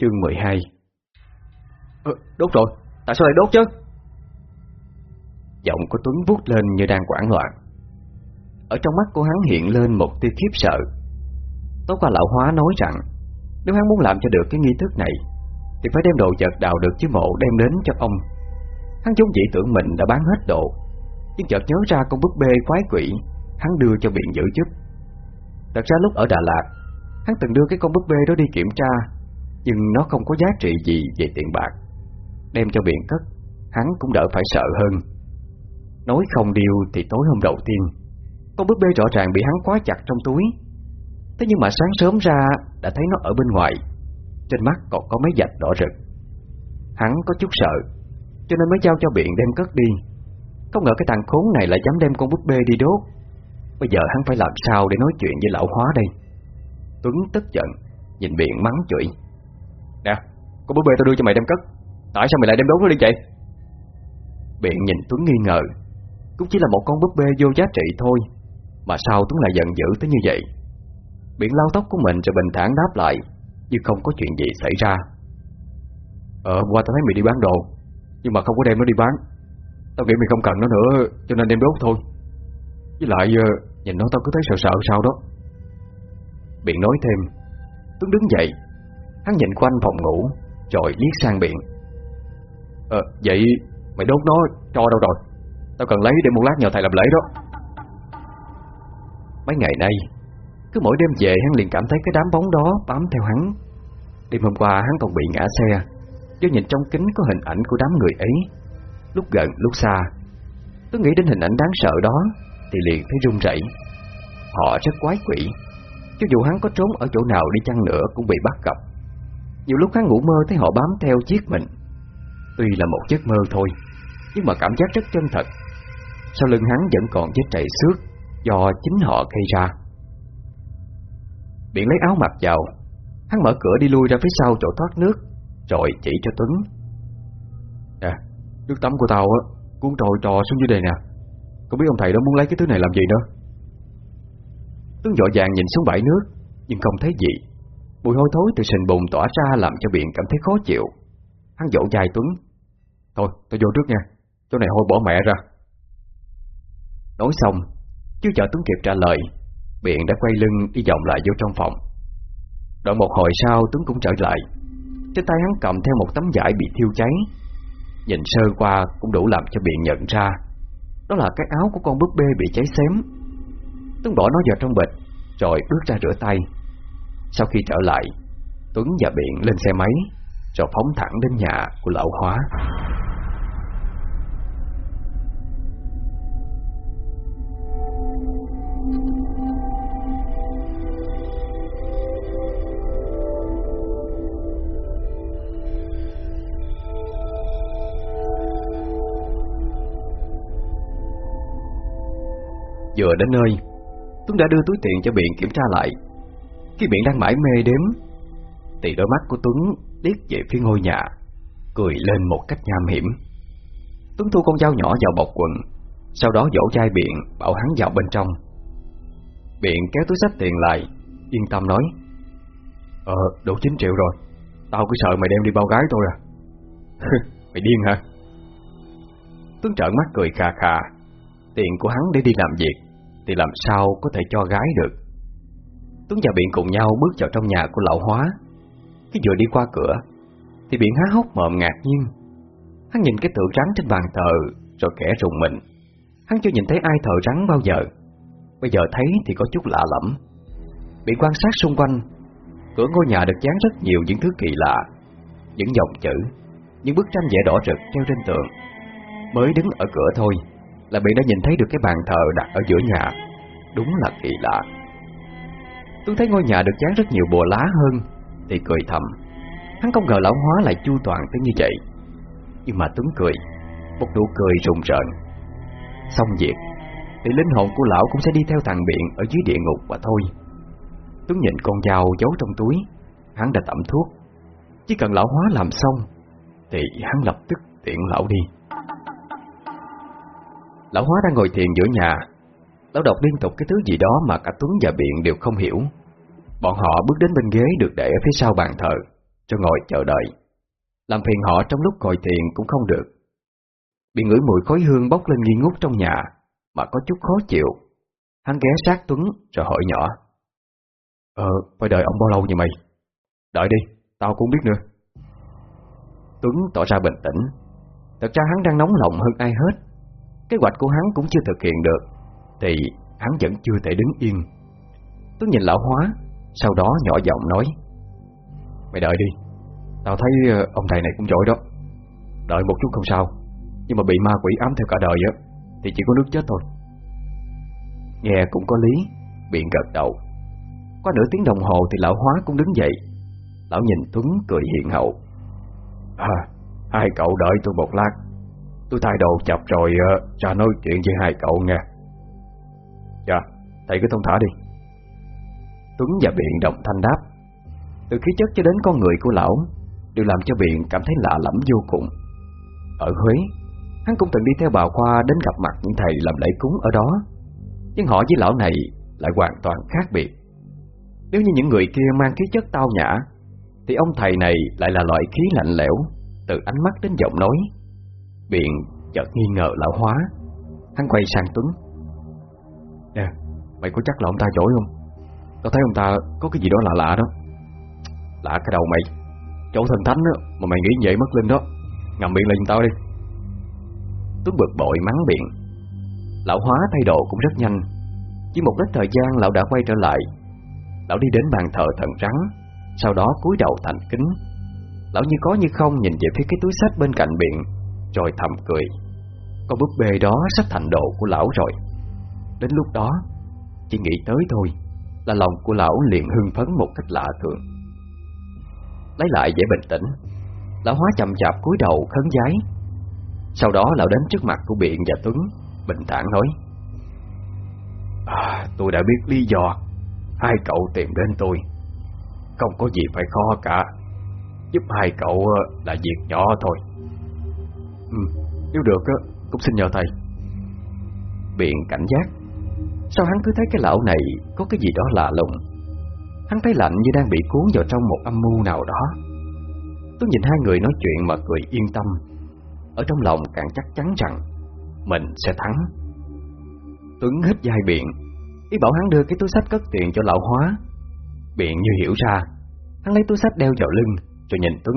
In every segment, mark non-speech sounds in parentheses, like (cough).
Chương 12 ờ, Đốt rồi, tại sao lại đốt chứ? Giọng của Tuấn vút lên như đang quảng loạn. Ở trong mắt của hắn hiện lên một tia khiếp sợ. Tối qua lão hóa nói rằng Nếu hắn muốn làm cho được cái nghi thức này Thì phải đem đồ vật đào được chứ mộ đem đến cho ông. Hắn vốn dĩ tưởng mình đã bán hết đồ Nhưng chợt nhớ ra con búp bê quái quỷ Hắn đưa cho biện giữ giúp Thật ra lúc ở Đà Lạt Hắn từng đưa cái con búp bê đó đi kiểm tra nhưng nó không có giá trị gì về tiền bạc. Đem cho biển cất Hắn cũng đỡ phải sợ hơn. Nói không điều thì tối hôm đầu tiên Con búp bê rõ ràng bị hắn quá chặt trong túi. Thế nhưng mà sáng sớm ra, Đã thấy nó ở bên ngoài. Trên mắt còn có mấy dạch đỏ rực. Hắn có chút sợ, Cho nên mới giao cho biện đem cất đi. Không ngờ cái thằng khốn này lại dám đem con búp bê đi đốt. Bây giờ hắn phải làm sao để nói chuyện với lão hóa đây? Tuấn tức giận, Nhìn biện mắng chửi. Nè, con búp bê tao đưa cho mày đem cất. Tại sao mày lại đem đốt nó đi vậy? Biện nhìn Tuấn nghi ngờ. Cũng chỉ là một con búp bê vô giá trị thôi Mà sao Tuấn lại giận dữ tới như vậy? Biện lau tóc của mình rồi bình thản đáp lại Như không có chuyện gì xảy ra. Ờ qua tao thấy mày đi bán đồ Nhưng mà không có đem nó đi bán. Tao nghĩ mày không cần nó nữa Cho nên đem đốt thôi. Với lại ờ, nhìn nó tao cứ thấy sợ sợ sao đó. Biện nói thêm Tuấn đứng dậy Hắn nhìn quanh phòng ngủ, Rồi liếc sang biển. Ờ vậy mày đốt nó cho đâu rồi? Tao cần lấy để một lát nhờ thầy làm lễ đó. Mấy ngày nay, Cứ mỗi đêm về hắn liền cảm thấy cái đám bóng đó bám theo hắn. Đêm hôm qua hắn còn bị ngã xe, Do nhìn trong kính có hình ảnh của đám người ấy. Lúc gần, lúc xa Tôi nghĩ đến hình ảnh đáng sợ đó Thì liền thấy run rẩy. Họ rất quái quỷ, Cho dù hắn có trốn ở chỗ nào đi chăng nữa Cũng bị bắt gặp. Nhiều lúc hắn ngủ mơ thấy họ bám theo giết mình. Tuy là một giấc mơ thôi Nhưng mà cảm giác rất chân thật. Sau lưng hắn vẫn còn vết chảy xước Do chính họ gây ra. Biện lấy áo mặc vào. Hắn mở cửa đi lui ra phía sau chỗ thoát nước Rồi chỉ cho Tuấn. Nè, nước tắm của tao á Cuốn trồi trò xuống dưới đây nè. Không biết ông thầy đó muốn lấy cái thứ này làm gì nữa? Tuấn dội vàng nhìn xuống bãi nước Nhưng không thấy gì. Mùi hôi thối từ sình bùn tỏa ra Làm cho Biện cảm thấy khó chịu. Hắn dỗ dài Tuấn. Thôi, tôi vô trước nha. Chỗ này hôi bỏ mẹ ra. Nói xong, Chưa chờ Tuấn kịp trả lời Biện đã quay lưng đi vòng lại vô trong phòng. Đợi một hồi sau, Tuấn cũng trở lại. Trên tay hắn cầm theo một tấm vải bị thiêu cháy. Nhìn sơ qua cũng đủ làm cho Biện nhận ra, Đó là cái áo của con búp bê bị cháy xém. Tuấn bỏ nó vào trong bịch, Rồi bước ra rửa tay. Sau khi trở lại, Tuấn và Biện lên xe máy, Rồi phóng thẳng đến nhà của lão hóa. Vừa đến nơi, Tuấn đã đưa túi tiền cho Biện kiểm tra lại. Khi miệng đang mãi mê đếm. Thì đôi mắt của Tuấn liếc về phía ngôi nhà, Cười lên một cách nham hiểm. Tuấn thu con dao nhỏ vào bọc quần, Sau đó dỗ chai Biện Bảo hắn vào bên trong. Biện kéo túi sách tiền lại, Yên tâm nói Ờ đủ 9 triệu rồi, Tao cứ sợ mày đem đi bao gái thôi à. (laughs) Mày điên hả? Tuấn trợn mắt cười khà khà. Tiền của hắn để đi làm việc, Thì làm sao có thể cho gái được? Tuấn và Biện cùng nhau bước vào trong nhà của lão hóa. Khi vừa đi qua cửa, Thì Biện há hốc mồm ngạc nhiên. Hắn nhìn cái tượng rắn trên bàn thờ, Rồi kẻ rùng mình. Hắn chưa nhìn thấy ai thờ rắn bao giờ. Bây giờ thấy thì có chút lạ lẫm. Biện quan sát xung quanh. Cửa ngôi nhà được dán rất nhiều những thứ kỳ lạ, Những dòng chữ, Những bức tranh vẽ đỏ rực treo trên tường. Mới đứng ở cửa thôi là Biện đã nhìn thấy được cái bàn thờ đặt ở giữa nhà. Đúng là kỳ lạ. Tôi thấy ngôi nhà được dán rất nhiều bùa lá hơn. Thì cười thầm. Hắn không ngờ lão hóa lại chu toàn tới như vậy. Nhưng mà Tuấn cười. Một nụ cười rùng rợn. Xong việc, Thì linh hồn của lão cũng sẽ đi theo thằng Biện Ở dưới địa ngục mà thôi. Tuấn nhìn con dao giấu trong túi. Hắn đã tẩm thuốc. Chỉ cần lão hóa làm xong, Thì hắn lập tức tiện lão đi. Lão hóa đang ngồi thiền giữa nhà. Lão đọc liên tục cái thứ gì đó mà cả Tuấn và Biện đều không hiểu. Bọn họ bước đến bên ghế được để ở phía sau bàn thờ Cho ngồi chờ đợi. Làm phiền họ trong lúc ngồi tiền cũng không được. Bị ngửi mùi khói hương bốc lên nghi ngút trong nhà Mà có chút khó chịu. Hắn ghé sát Tuấn rồi hỏi nhỏ. Ờ, phải đợi ông bao lâu vậy mày? Đợi đi, tao cũng biết nữa. Tuấn tỏ ra bình tĩnh. Thật ra hắn đang nóng lòng hơn ai hết. Kế hoạch của hắn cũng chưa thực hiện được. Thì hắn vẫn chưa thể đứng yên. Tuấn nhìn lão hóa Sau đó nhỏ giọng nói Mày đợi đi Tao thấy ờ, ông thầy này cũng giỏi đó. Đợi một chút không sao Nhưng mà bị ma quỷ ám theo cả đời á Thì chỉ có nước chết thôi. Nghe cũng có lý Biện gật đầu. Qua nửa tiếng đồng hồ thì lão hóa cũng đứng dậy. Lão nhìn Tuấn cười hiện hậu. À Hai cậu đợi tôi một lát. Tôi thay đồ chập rồi ờ, uh, ra nói chuyện với hai cậu nghe. Thầy cứ thông thả đi. Tuấn và Biện đồng thanh đáp. Từ khí chất cho đến con người của lão, Đều làm cho Biện cảm thấy lạ lẫm vô cùng. Ở Huế, Hắn cũng từng đi theo bà Khoa đến gặp mặt những thầy làm lễ cúng ở đó. Nhưng họ với lão này lại hoàn toàn khác biệt. Nếu như những người kia mang khí chất tao nhã, Thì ông thầy này lại là loại khí lạnh lẽo, Từ ánh mắt đến giọng nói. Biện chợt nghi ngờ lão hóa. Hắn quay sang Tuấn mày có chắc là ông ta giỏi không? Tao thấy ông ta có cái gì đó lạ lạ đó. Lạ cái đầu mày. Chỗ thần thánh đó, mà mày nghĩ vậy mất linh đó. Ngầm miệng lên tao đi. Tuấn bực bội mắng biện Lão hóa thay đồ cũng rất nhanh. Chỉ một ít thời gian lão đã quay trở lại. Lão đi đến bàn thờ thần rắn Sau đó cúi đầu thành kính. Lão như có như không nhìn về phía cái túi sách bên cạnh biện Rồi thầm cười. Con búp bê đó sắp thành đồ của lão rồi. Đến lúc đó chỉ nghĩ tới thôi Là lòng của lão liền hưng phấn một cách lạ thường. Lấy lại vẻ bình tĩnh Lão hóa chậm chạp cúi đầu khấn giái. Sau đó lão đến trước mặt của Biện và Tuấn Bình thản nói à, Tôi đã biết lý do Hai cậu tìm đến tôi. Không có gì phải khó cả. Giúp hai cậu ờ, là việc nhỏ thôi. Ừ, Nếu được ờ, cũng xin nhờ thầy. Biện cảnh giác. Sao hắn cứ thấy cái lão này Có cái gì đó lạ lùng? Hắn thấy lạnh như đang bị cuốn vào trong một âm mưu nào đó. Tôi nhìn hai người nói chuyện mà cười yên tâm. Ở trong lòng càng chắc chắn rằng Mình sẽ thắng. Tuấn hết dài biện Ý bảo hắn đưa cái túi sách cất tiền cho lão hóa. Biện như hiểu ra Hắn lấy túi sách đeo vào lưng Rồi nhìn Tuấn.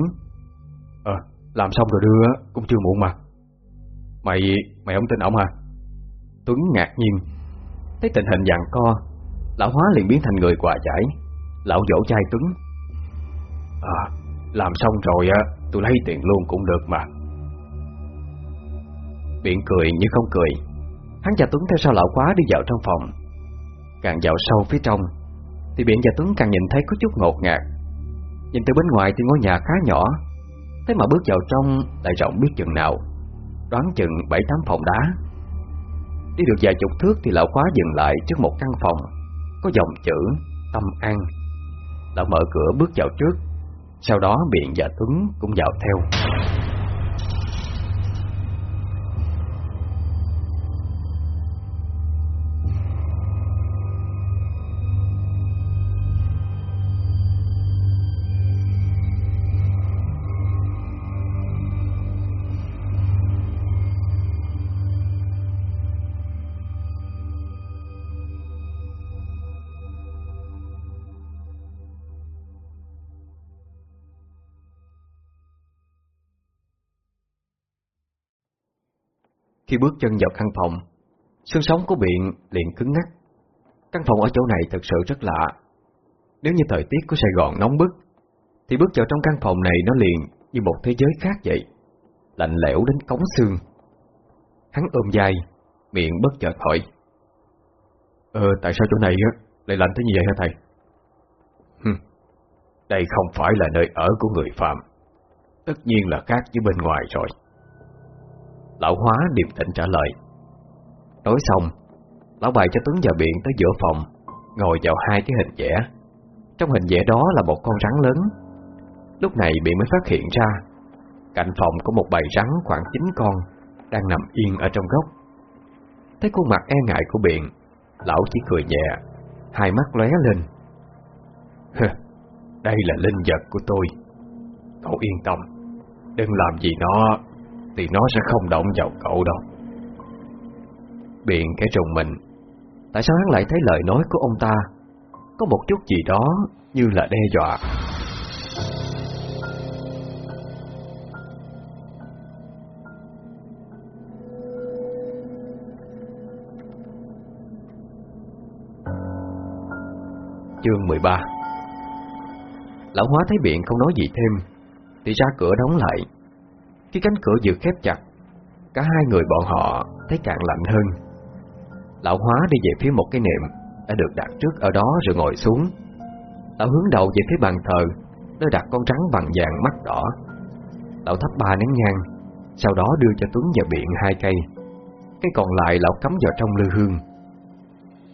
Ờ, làm xong rồi đưa cũng chưa muộn mà. Mày, mày không tin ổng hả? Tuấn ngạc nhiên Thấy tình hình dạng co, Lão hóa liền biến thành người quà giải. Lão dỗ chai Tuấn À làm xong rồi á, Tôi lấy tiền luôn cũng được mà. Biện cười như không cười. Hắn và Tuấn theo sau lão quá đi vào trong phòng. Càng vào sâu phía trong, Thì Biện và Tuấn càng nhìn thấy có chút ngột ngạt. Nhìn từ bên ngoài thì ngôi nhà khá nhỏ. Thế mà bước vào trong lại rộng biết chừng nào. Đoán chừng bảy tám phòng đá. Đi được vài chục thước thì lão khóa dừng lại trước một căn phòng. Có dòng chữ, Tâm An. Lão mở cửa bước vào trước, Sau đó Biện và Tuấn cũng vào theo. Khi bước chân vào căn phòng Xương sống của Biện liền cứng ngắc. Căn phòng ở chỗ này thật sự rất lạ. Nếu như thời tiết của Sài Gòn nóng bức Thì bước vào trong căn phòng này nó liền Như một thế giới khác vậy. Lạnh lẽo đến cống xương. Hắn ôm dài Miệng bất chợt hỏi Ờ tại sao chỗ này lại lạnh thế như vậy hả thầy? Hừm, Đây không phải là nơi ở của người phạm. Tất nhiên là khác với bên ngoài rồi. Lão hóa điềm tĩnh trả lời. Nói xong Lão bày cho Tuấn và biển tới giữa phòng Ngồi vào hai cái hình vẽ. Trong hình vẽ đó là một con rắn lớn. Lúc này biển mới phát hiện ra Cạnh phòng có một bầy rắn khoảng 9 con Đang nằm yên ở trong góc. Thấy khuôn mặt e ngại của biển, Lão chỉ cười nhẹ Hai mắt lóe lên. Đây là linh vật của tôi. Cậu yên tâm Đừng làm gì nó. Thì nó sẽ không động vào cậu đâu. Biện cái trùng mình, Tại sao hắn lại thấy lời nói của ông ta Có một chút gì đó Như là đe dọa? Chương 13 Lão hóa thấy biện không nói gì thêm, Thì ra cửa đóng lại. Khi cánh cửa vừa khép chặt, Cả hai người bọn họ thấy càng lạnh hơn. Lão hóa đi về phía một cái niệm Đã được đặt trước ở đó rồi ngồi xuống. Lão hướng đầu về phía bàn thờ Nơi đặt con trắng bằng vàng mắt đỏ. Lão thắp ba nén nhang, Sau đó đưa cho Tuấn và Biện hai cây. Cái còn lại lão cắm vào trong lư hương.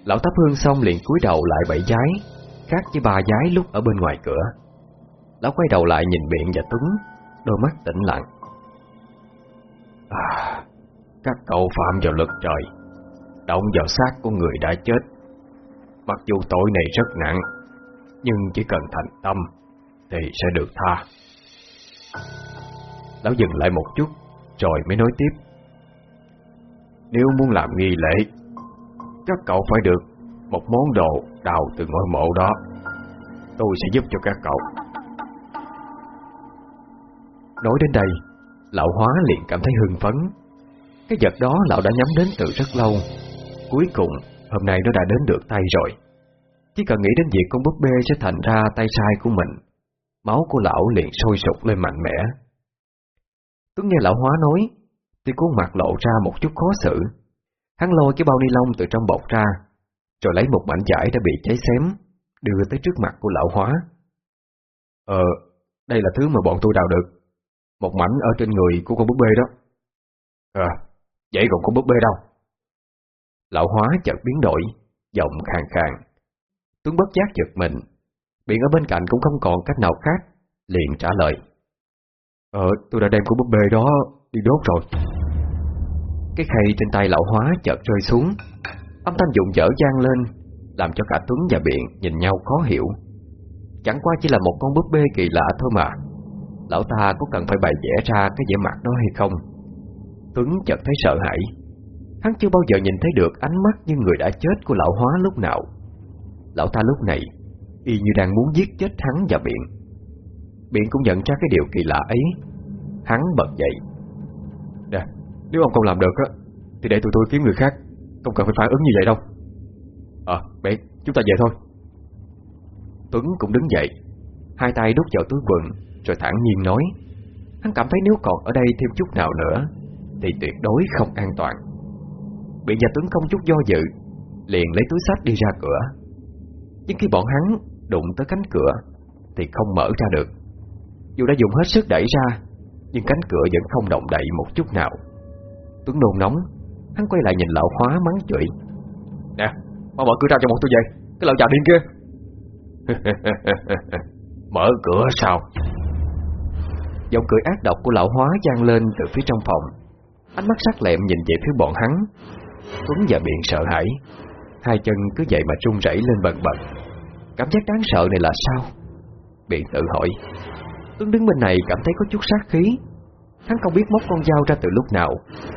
Lão thắp hương xong liền cúi đầu lại bảy giái, Khác với ba giái lúc ở bên ngoài cửa. Lão quay đầu lại nhìn Biện và Tuấn, Đôi mắt tĩnh lặng à, Các cậu phạm vào lực trời. Động vào xác của người đã chết. Mặc dù tội này rất nặng Nhưng chỉ cần thành tâm Thì sẽ được tha. Lão dừng lại một chút Rồi mới nói tiếp. Nếu muốn làm nghi lễ Các cậu phải được Một món đồ đào từ ngôi mộ đó. Tôi sẽ giúp cho các cậu. Nói đến đây Lão hóa liền cảm thấy hưng phấn. Cái vật đó lão đã nhắm đến từ rất lâu. Cuối cùng Hôm nay nó đã đến được tay rồi. Chỉ cần nghĩ đến việc con búp bê sẽ thành ra tay sai của mình Máu của lão liền sôi sục lên mạnh mẽ. Tuấn nghe lão hóa nói Thì khuôn mặt lộ ra một chút khó xử. Hắn lôi cái bao ni lông từ trong bọc ra Rồi lấy một mảnh giải đã bị cháy xém Đưa tới trước mặt của lão hóa. Ờ, đây là thứ mà bọn tôi đào được. Một mảnh ở trên người của con búp bê đó. À, vậy còn con búp bê đâu? Lão hóa chợt biến đổi Giọng khàn khàn. Tuấn bất giác giật mình Biển ở bên cạnh cũng không còn cách nào khác Liền trả lời. Ờ tôi đã đem con búp bê đó đi đốt rồi. Cái khay trên tay lão hóa chợt rơi xuống. Âm thanh dụng dở gian lên Làm cho cả Tuấn và Biện nhìn nhau khó hiểu. Chẳng qua chỉ là một con búp bê kỳ lạ thôi mà. Lão ta có cần phải bày vẽ ra cái vẻ mặt đó hay không? Tuấn chợt thấy sợ hãi. Hắn chưa bao giờ nhìn thấy được ánh mắt như người đã chết của lão hóa lúc nào. Lão ta lúc này Y như đang muốn giết chết hắn và Biện Biện cũng nhận ra cái điều kỳ lạ ấy. Hắn bật dậy. Nè, nếu ông không làm được á Thì để tụi tôi kiếm người khác. Không cần phải phản ứng như vậy đâu. Ờ, à, Biện, chúng ta về thôi. Tuấn cũng đứng dậy. Hai tay đút vào túi quần rồi thẳng nhiên nói Hắn cảm thấy nếu còn ở đây thêm chút nào nữa Thì tuyệt đối không an toàn. Bị nhà Tuấn không chút do dự Liền lấy túi sách đi ra cửa. Nhưng khi bọn hắn đụng tới cánh cửa Thì không mở ra được. Dù đã dùng hết sức đẩy ra Nhưng cánh cửa vẫn không động đậy một chút nào. Tuấn nôn nóng Hắn quay lại nhìn lão hóa mắng chửi. Nè, mau mở cửa ra cho bọn tôi về Cái lão già điên kia. (laughs) Mở cửa sao? Giọng cười ác độc của lão hóa vang lên từ phía trong phòng. Ánh mắt sắc lẹm nhìn về phía bọn hắn. Tuấn và Biện sợ hãi. Hai chân cứ vậy mà run rẩy lên bần bật. Cảm giác đáng sợ này là sao? Biện tự hỏi. Tuấn đứng bên này cảm thấy có chút sát khí. Hắn không biết móc con dao ra từ lúc nào.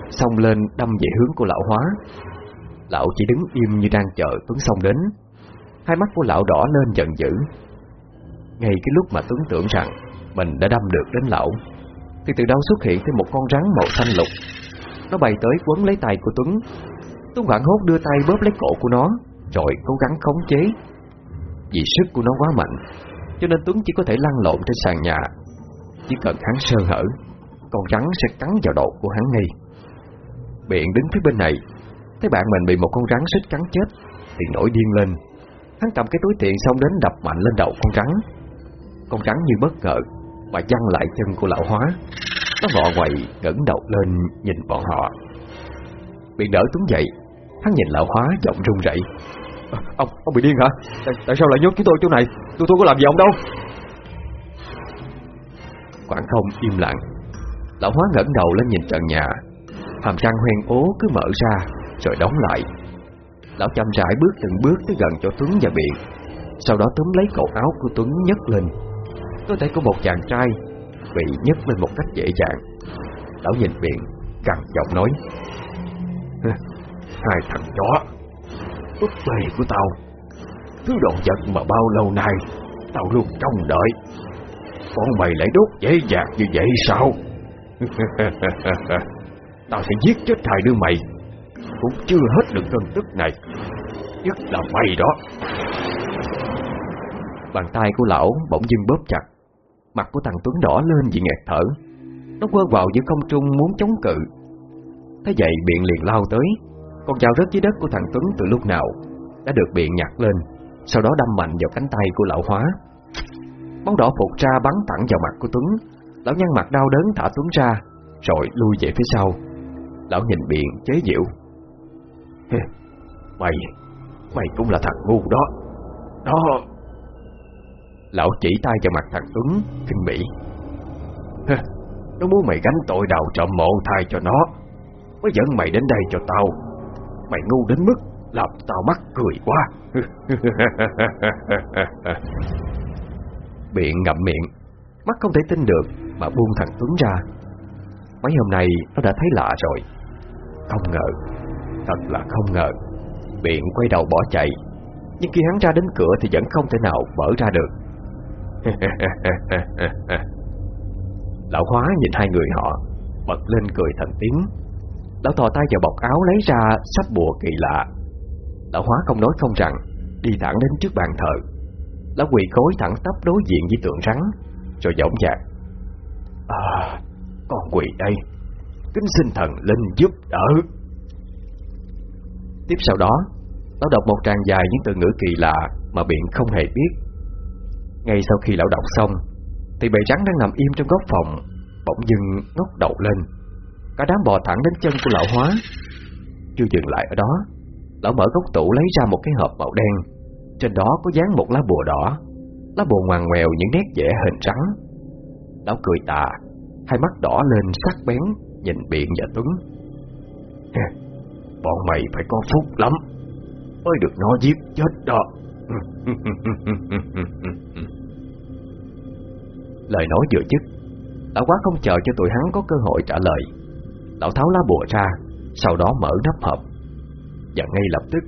Xông lên đâm về hướng của lão hóa. Lão chỉ đứng im như đang chờ Tuấn xông đến. Hai mắt của lão đỏ lên giận dữ. Ngay cái lúc mà Tuấn tưởng rằng mình đã đâm được đến lão Thì từ đâu xuất hiện thêm một con rắn màu xanh lục? Nó bay tới quấn lấy tay của Tuấn. Tuấn hoảng hốt đưa tay bóp lấy cổ của nó, Rồi cố gắng khống chế. Vì sức của nó quá mạnh, Cho nên Tuấn chỉ có thể lăn lộn trên sàn nhà. Chỉ cần hắn sơ hở, Con rắn sẽ cắn vào đầu của hắn ngay. Biện đứng phía bên này, Thấy bạn mình bị một con rắn xích cắn chết, Thì nổi điên lên. Hắn cầm cái túi tiền xong đến đập mạnh lên đầu con rắn. Con rắn như bất ngờ mà văng lại chân của lão hóa. Nó ngọ quậy ngẩng đầu lên nhìn bọn họ. Biện đỡ Tuấn dậy Hắn nhìn lão hóa giọng run rẩy. À, Ông, ông bị điên hả? Tại, tại sao lại nhốt chúng tôi chỗ này? Tôi tôi có làm gì ông đâu? Quảng không im lặng Lão hóa ngẩng đầu lên nhìn trần nhà. Hàm răng hoen ố cứ mở ra Rồi đóng lại. Lão chậm rãi bước từng bước tới gần cho Tuấn và Biện Sau đó túm lấy cổ áo của Tuấn nhấc lên có thể có một chàng trai bị nhấc lên một cách dễ dàng. Lão nhìn biện Cằn giọng nói Hai thằng chó Búp bê của tao. Thứ đồ vật mà bao lâu nay Tao luôn trông đợi. Con mày lại đốt dễ dàng như vậy sao? (laughs) Tao sẽ giết chết hai đứa mày. Cũng chưa hết được cơn tức này, Nhất là mày đó. Bàn tay của lão bỗng dưng bóp chặt. Mặt của thằng Tuấn đỏ lên vì nghẹt thở. Nó quơ vào giữa không trung muốn chống cự. Thế vậy biện liền lao tới. Con dao rớt dưới đất của thằng Tuấn từ lúc nào Đã được biện nhặt lên, Sau đó đâm mạnh vào cánh tay của lão hóa. Máu đỏ phụt ra bắn thẳng vào mặt của Tuấn. Lão nhăn mặt đau đớn thả Tuấn ra, Rồi lui về phía sau. Lão nhìn biện chế giễu. Mày Mày cũng là thằng ngu đó. Đó. Lão chỉ tay vào mặt thằng Tuấn Kinh bỉ. Nó muốn mày gánh tội đào trộm mộ thay cho nó. Mới dẫn mày đến đây cho tao. Mày ngu đến mức Làm tao mắc cười quá. (laughs) Biện ngậm miệng, Mắt không thể tin được Mà buông thằng Tuấn ra. Mấy hôm nay nó đã thấy lạ rồi. Không ngờ, Thật là không ngờ. Biện quay đầu bỏ chạy, Nhưng khi hắn ra đến cửa thì vẫn không thể nào mở ra được. (laughs) Lão hóa nhìn hai người họ, Bật lên cười thành tiếng. Lão thò tay vào bọc áo lấy ra sắp bùa kỳ lạ. Lão hóa không nói không rằng, Đi thẳng đến trước bàn thờ. Lão quỳ cối thẳng tắp đối diện với tượng rắn Rồi giọng dạc À Con quỳ đây, Kính xin thần linh giúp đỡ. Tiếp sau đó, Lão đọc một tràng dài những từ ngữ kỳ lạ Mà biện không hề biết. Ngay sau khi lão đọc xong, Thì bầy rắn đang nằm im trong góc phòng, Bỗng dưng ngóc đầu lên. Cả đám bò thẳng đến chân của lão hóa. Chưa dừng lại ở đó, Lão mở góc tủ lấy ra một cái hộp màu đen. Trên đó có dán một lá bùa đỏ. Lá bùa ngoằn ngoèo những nét vẽ hình rắn Lão cười tà, Hai mắt đỏ lên sắc bén, Nhìn biện và Tuấn. Bọn mày phải có phúc lắm, Mới được nó giết chết đó. (laughs) Lời nói vừa dứt, Lão quá không chờ cho tụi hắn có cơ hội trả lời, Lão tháo lá bùa ra, Sau đó mở nắp hộp. Và ngay lập tức,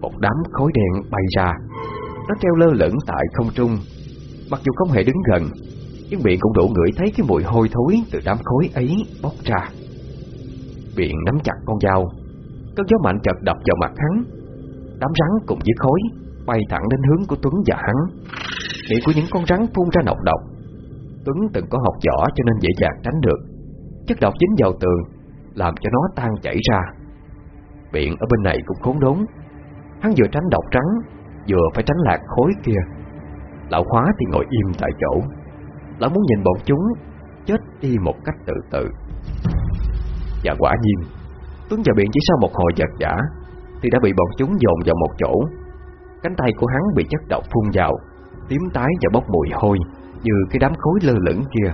Một đám khối đen bay ra. Nó treo lơ lửng tại không trung. Mặc dù không hề đứng gần, Nhưng miệng cũng đủ ngửi thấy cái mùi hôi thối Từ đám khối ấy bốc ra. Biện nắm chặt con dao, Cơn gió mạnh chợt đập vào mặt hắn. Đám rắn cùng với khối Bay thẳng đến hướng của Tuấn và hắn. Miệng của những con rắn phun ra nọc độc Tuấn từng có học võ cho nên dễ dàng tránh được. Chất độc dính vào tường, Làm cho nó tan chảy ra. Biện ở bên này cũng khốn đốn. Hắn vừa tránh độc trắng, Vừa phải tránh lạc khối kia. Lão khóa thì ngồi im tại chỗ. Lão muốn nhìn bọn chúng Chết đi một cách tự tự Và quả nhiên, Tuấn và Biện chỉ sau một hồi giật giả Thì đã bị bọn chúng dồn vào một chỗ. Cánh tay của hắn bị chất độc phun vào, Tím tái và bốc mùi hôi. Như cái đám khối lơ lửng kia.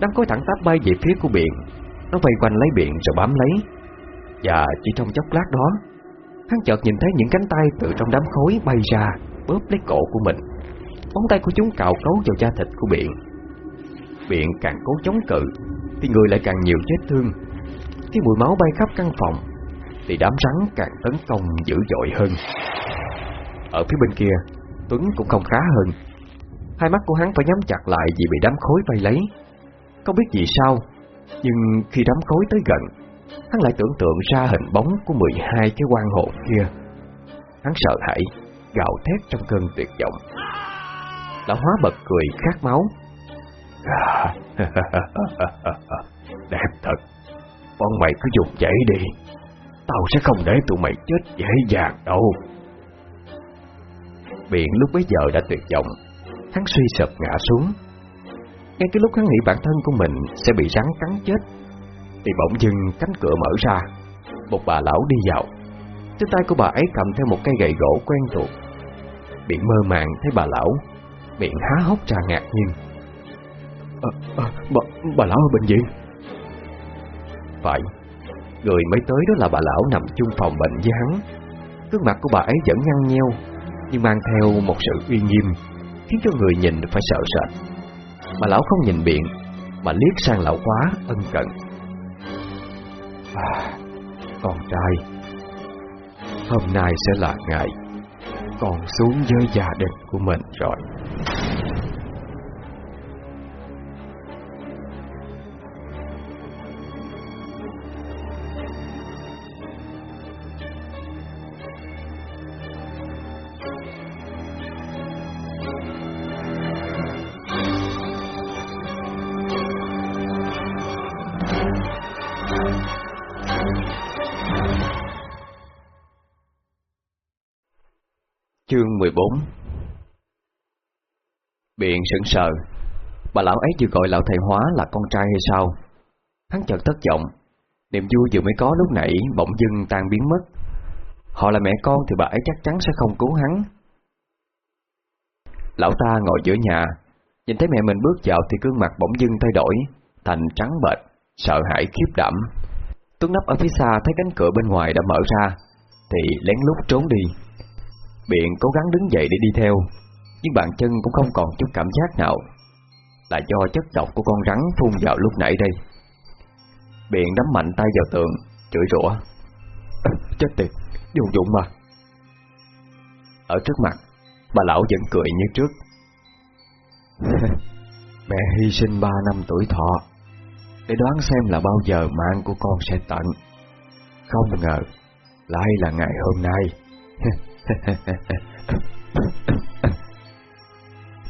Đám khối thẳng tắp bay về phía của Biện Nó vây quanh lấy Biện rồi bám lấy. Và chỉ trong chốc lát đó, Hắn chợt nhìn thấy những cánh tay từ trong đám khối bay ra, Bóp lấy cổ của mình. Móng tay của chúng cạo cấu vào da thịt của Biện Biện càng cố chống cự, Thì người lại càng nhiều chết thương. Khi mùi máu bay khắp căn phòng, Thì đám rắn càng tấn công dữ dội hơn. Ở phía bên kia, Tuấn cũng không khá hơn. Hai mắt của hắn phải nhắm chặt lại Vì bị đám khối vây lấy. Không biết vì sao, Nhưng khi đám khối tới gần, Hắn lại tưởng tượng ra hình bóng của 12 cái quan hộ kia. Hắn sợ hãi, Gào thét trong cơn tuyệt vọng. Lão hóa bật cười khát máu. (laughs) Đẹp thật. Bọn mày cứ dùng chảy đi. Tao sẽ không để tụi mày chết dễ dàng đâu. Biển lúc bấy giờ đã tuyệt vọng. Hắn suy sụp ngã xuống. Ngay cái lúc hắn nghĩ bản thân của mình Sẽ bị rắn cắn chết Thì bỗng dưng cánh cửa mở ra. Một bà lão đi vào. Trên tay của bà ấy cầm theo một cây gậy gỗ quen thuộc. Biện mơ màng thấy bà lão Miệng há hốc ra ngạc nhiên. À, à, bà, bà lão ở bệnh viện. Phải Người mới tới đó là bà lão nằm chung phòng bệnh với hắn. Gương mặt của bà ấy vẫn nhăn nheo Nhưng mang theo một sự uy nghiêm Khiến cho người nhìn phải sợ sệt. Mà lão không nhìn biện Mà liếc sang lão quá ân cần. À, Con trai Hôm nay sẽ là ngày Con xuống với gia đình của mình rồi. Chương 14 Biện sững sờ. Bà lão ấy vừa gọi lão thầy hóa là con trai hay sao? Hắn chợt thất vọng. Niềm vui vừa mới có lúc nãy Bỗng dưng tan biến mất. Họ là mẹ con thì bà ấy chắc chắn sẽ không cứu hắn. Lão ta ngồi giữa nhà Nhìn thấy mẹ mình bước vào Thì gương mặt bỗng dưng thay đổi Thành trắng bệch, sợ hãi khiếp đảm. Tuấn nấp ở phía xa thấy cánh cửa bên ngoài đã mở ra Thì lén lút trốn đi. Biện cố gắng đứng dậy để đi theo Nhưng bàn chân cũng không còn chút cảm giác nào. Là do chất độc của con rắn phun vào lúc nãy đây. Biện đấm mạnh tay vào tường Chửi rủa. À, Chết tiệt, vô dụng mà. Ở trước mặt Bà lão vẫn cười như trước. (laughs) Mẹ hy sinh ba năm tuổi thọ Để đoán xem là bao giờ mạng của con sẽ tận. Không ngờ Lại là ngày hôm nay. (laughs) (laughs)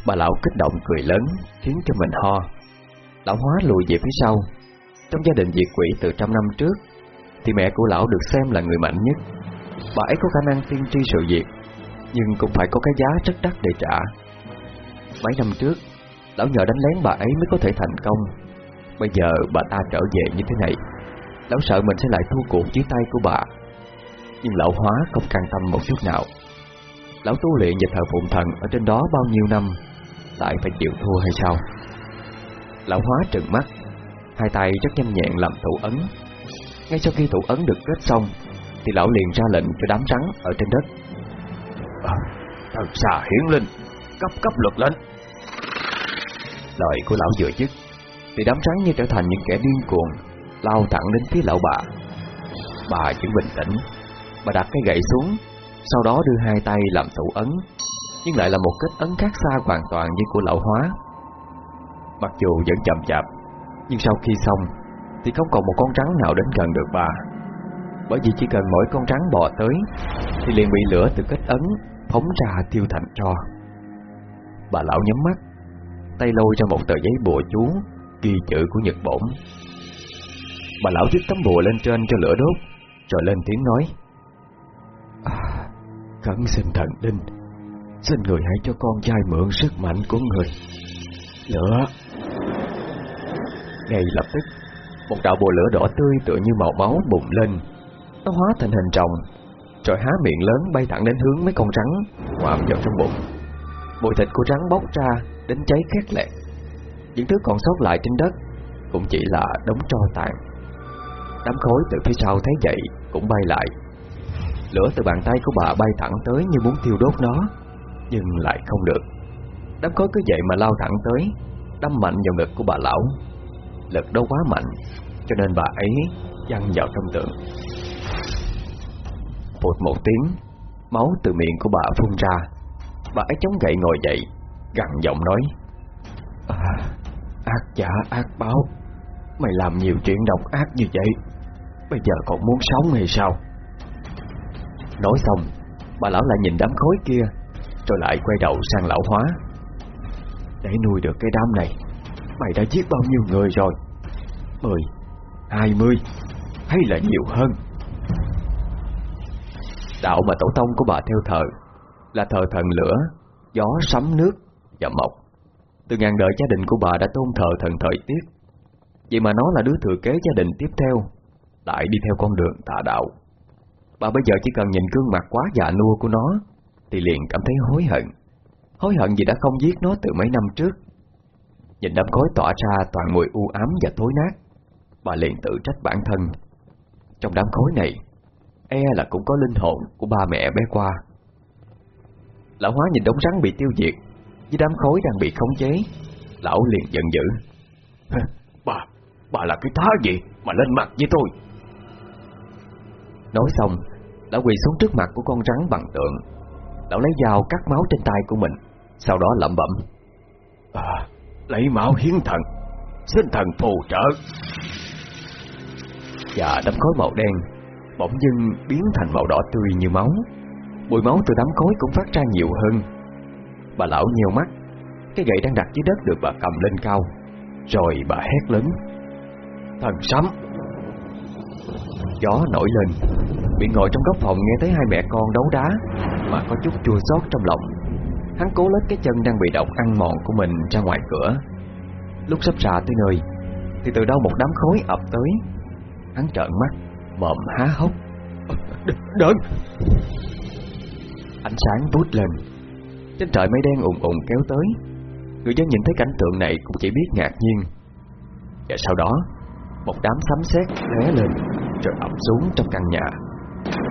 Bà lão kích động cười lớn, Khiến cho mình ho. Lão hóa lùi về phía sau. Trong gia đình diệt quỷ từ trăm năm trước, Thì mẹ của lão được xem là người mạnh nhất. Bà ấy có khả năng tiên tri sự việc, Nhưng cũng phải có cái giá rất đắt để trả. Mấy năm trước, Lão nhờ đánh lén bà ấy mới có thể thành công. Bây giờ bà ta trở về như thế này, Lão sợ mình sẽ lại thua cuộc dưới tay của bà. Nhưng lão hóa không căng tâm một chút nào. Lão tu luyện và thờ phụng thần Ở trên đó bao nhiêu năm Lại phải chịu thua hay sao? Lão hóa trừng mắt Hai tay rất nhanh nhẹn làm thủ ấn. Ngay sau khi thủ ấn được kết xong Thì lão liền ra lệnh cho đám rắn Ở trên đất. À, Thần xà hiển linh Cấp cấp luật lên. Lời của lão vừa dứt Thì đám rắn như trở thành những kẻ điên cuồng Lao thẳng đến phía lão bà. Bà vẫn bình tĩnh Bà đặt cái gậy xuống, sau đó đưa hai tay làm thủ ấn, Nhưng lại là một kết ấn khác xa hoàn toàn như của lão hóa. Mặc dù vẫn chậm chạp, Nhưng sau khi xong Thì không còn một con rắn nào đến gần được bà. Bởi vì chỉ cần mỗi con rắn bò tới Thì liền bị lửa từ kết ấn Phóng ra tiêu thành tro. Bà lão nhắm mắt, Tay lôi ra một tờ giấy bùa chú, Ghi chữ của Nhật Bổn. Bà lão dứt tấm bùa lên trên cho lửa đốt, Rồi lên tiếng nói à, Khẩn xin thần linh Xin người hãy cho con trai mượn sức mạnh của người. Lửa. Ngay lập tức Một đạo bồ lửa đỏ tươi tựa như màu máu bùng lên Nó hóa thành hình rồng Rồi há miệng lớn bay thẳng đến hướng mấy con rắn Ngoạm vào trong bụng. Bụi thịt của rắn bốc ra Đến cháy khét lẹt. Những thứ còn sót lại trên đất Cũng chỉ là đống tro tàn. Đám khối từ phía sau thấy vậy Cũng bay lại. Lửa từ bàn tay của bà bay thẳng tới như muốn thiêu đốt nó Nhưng lại không được. Đám khói cứ vậy mà lao thẳng tới Đâm mạnh vào ngực của bà lão. Lực đó quá mạnh Cho nên bà ấy văng vào trong tượng. Phụt một tiếng Máu từ miệng của bà phun ra. Bà ấy chống gậy ngồi dậy Gằn giọng nói à, Ác giả ác báo Mày làm nhiều chuyện độc ác như vậy Bây giờ còn muốn sống hay sao? Nói xong, Bà lão lại nhìn đám khối kia, Rồi lại quay đầu sang lão hóa. Để nuôi được cái đám này, Mày đã giết bao nhiêu người rồi? Mười, Hai mươi, Hay là nhiều hơn? Đạo mà tổ tông của bà theo thờ, Là thờ thần lửa, Gió, sấm, nước và mộc. Từ ngàn đời gia đình của bà đã tôn thờ thần thời tiết. Vậy mà nó là đứa thừa kế gia đình tiếp theo, Lại đi theo con đường tà đạo. Bà bây giờ chỉ cần nhìn gương mặt quá già nua của nó Thì liền cảm thấy hối hận. Hối hận vì đã không giết nó từ mấy năm trước. Nhìn đám khói tỏa ra toàn mùi u ám và thối nát Bà liền tự trách bản thân. Trong đám khói này E là cũng có linh hồn của ba mẹ bé qua. Lão hóa nhìn đống rắn bị tiêu diệt Với đám khói đang bị khống chế Lão liền giận dữ. Bà là cái thá gì mà lên mặt với tôi? Nói xong Lão quỳ xuống trước mặt của con rắn bằng tượng Lão lấy dao cắt máu trên tay của mình Sau đó lẩm bẩm à, Lấy máu hiến thần Xin thần phù trợ. Và đám khói màu đen Bỗng dưng biến thành màu đỏ tươi như máu. Bụi máu từ đám khói cũng phát ra nhiều hơn. Bà lão nhiều mắt Cái gậy đang đặt dưới đất được bà cầm lên cao Rồi bà hét lớn Thần sấm! Gió nổi lên Bị ngồi trong góc phòng nghe thấy hai mẹ con đấu đá Mà có chút chua xót trong lòng. Hắn cố lết cái chân đang bị độc ăn mòn của mình ra ngoài cửa. Lúc sắp ra tới nơi Thì từ đâu một đám khói ập tới. Hắn trợn mắt Mộm há hốc. Đừng! Ánh sáng vút lên. Trên trời mây đen ùn ùn kéo tới. Người dân nhìn thấy cảnh tượng này cũng chỉ biết ngạc nhiên. Và sau đó Một đám sấm sét lóe lên Rồi ập xuống trong căn nhà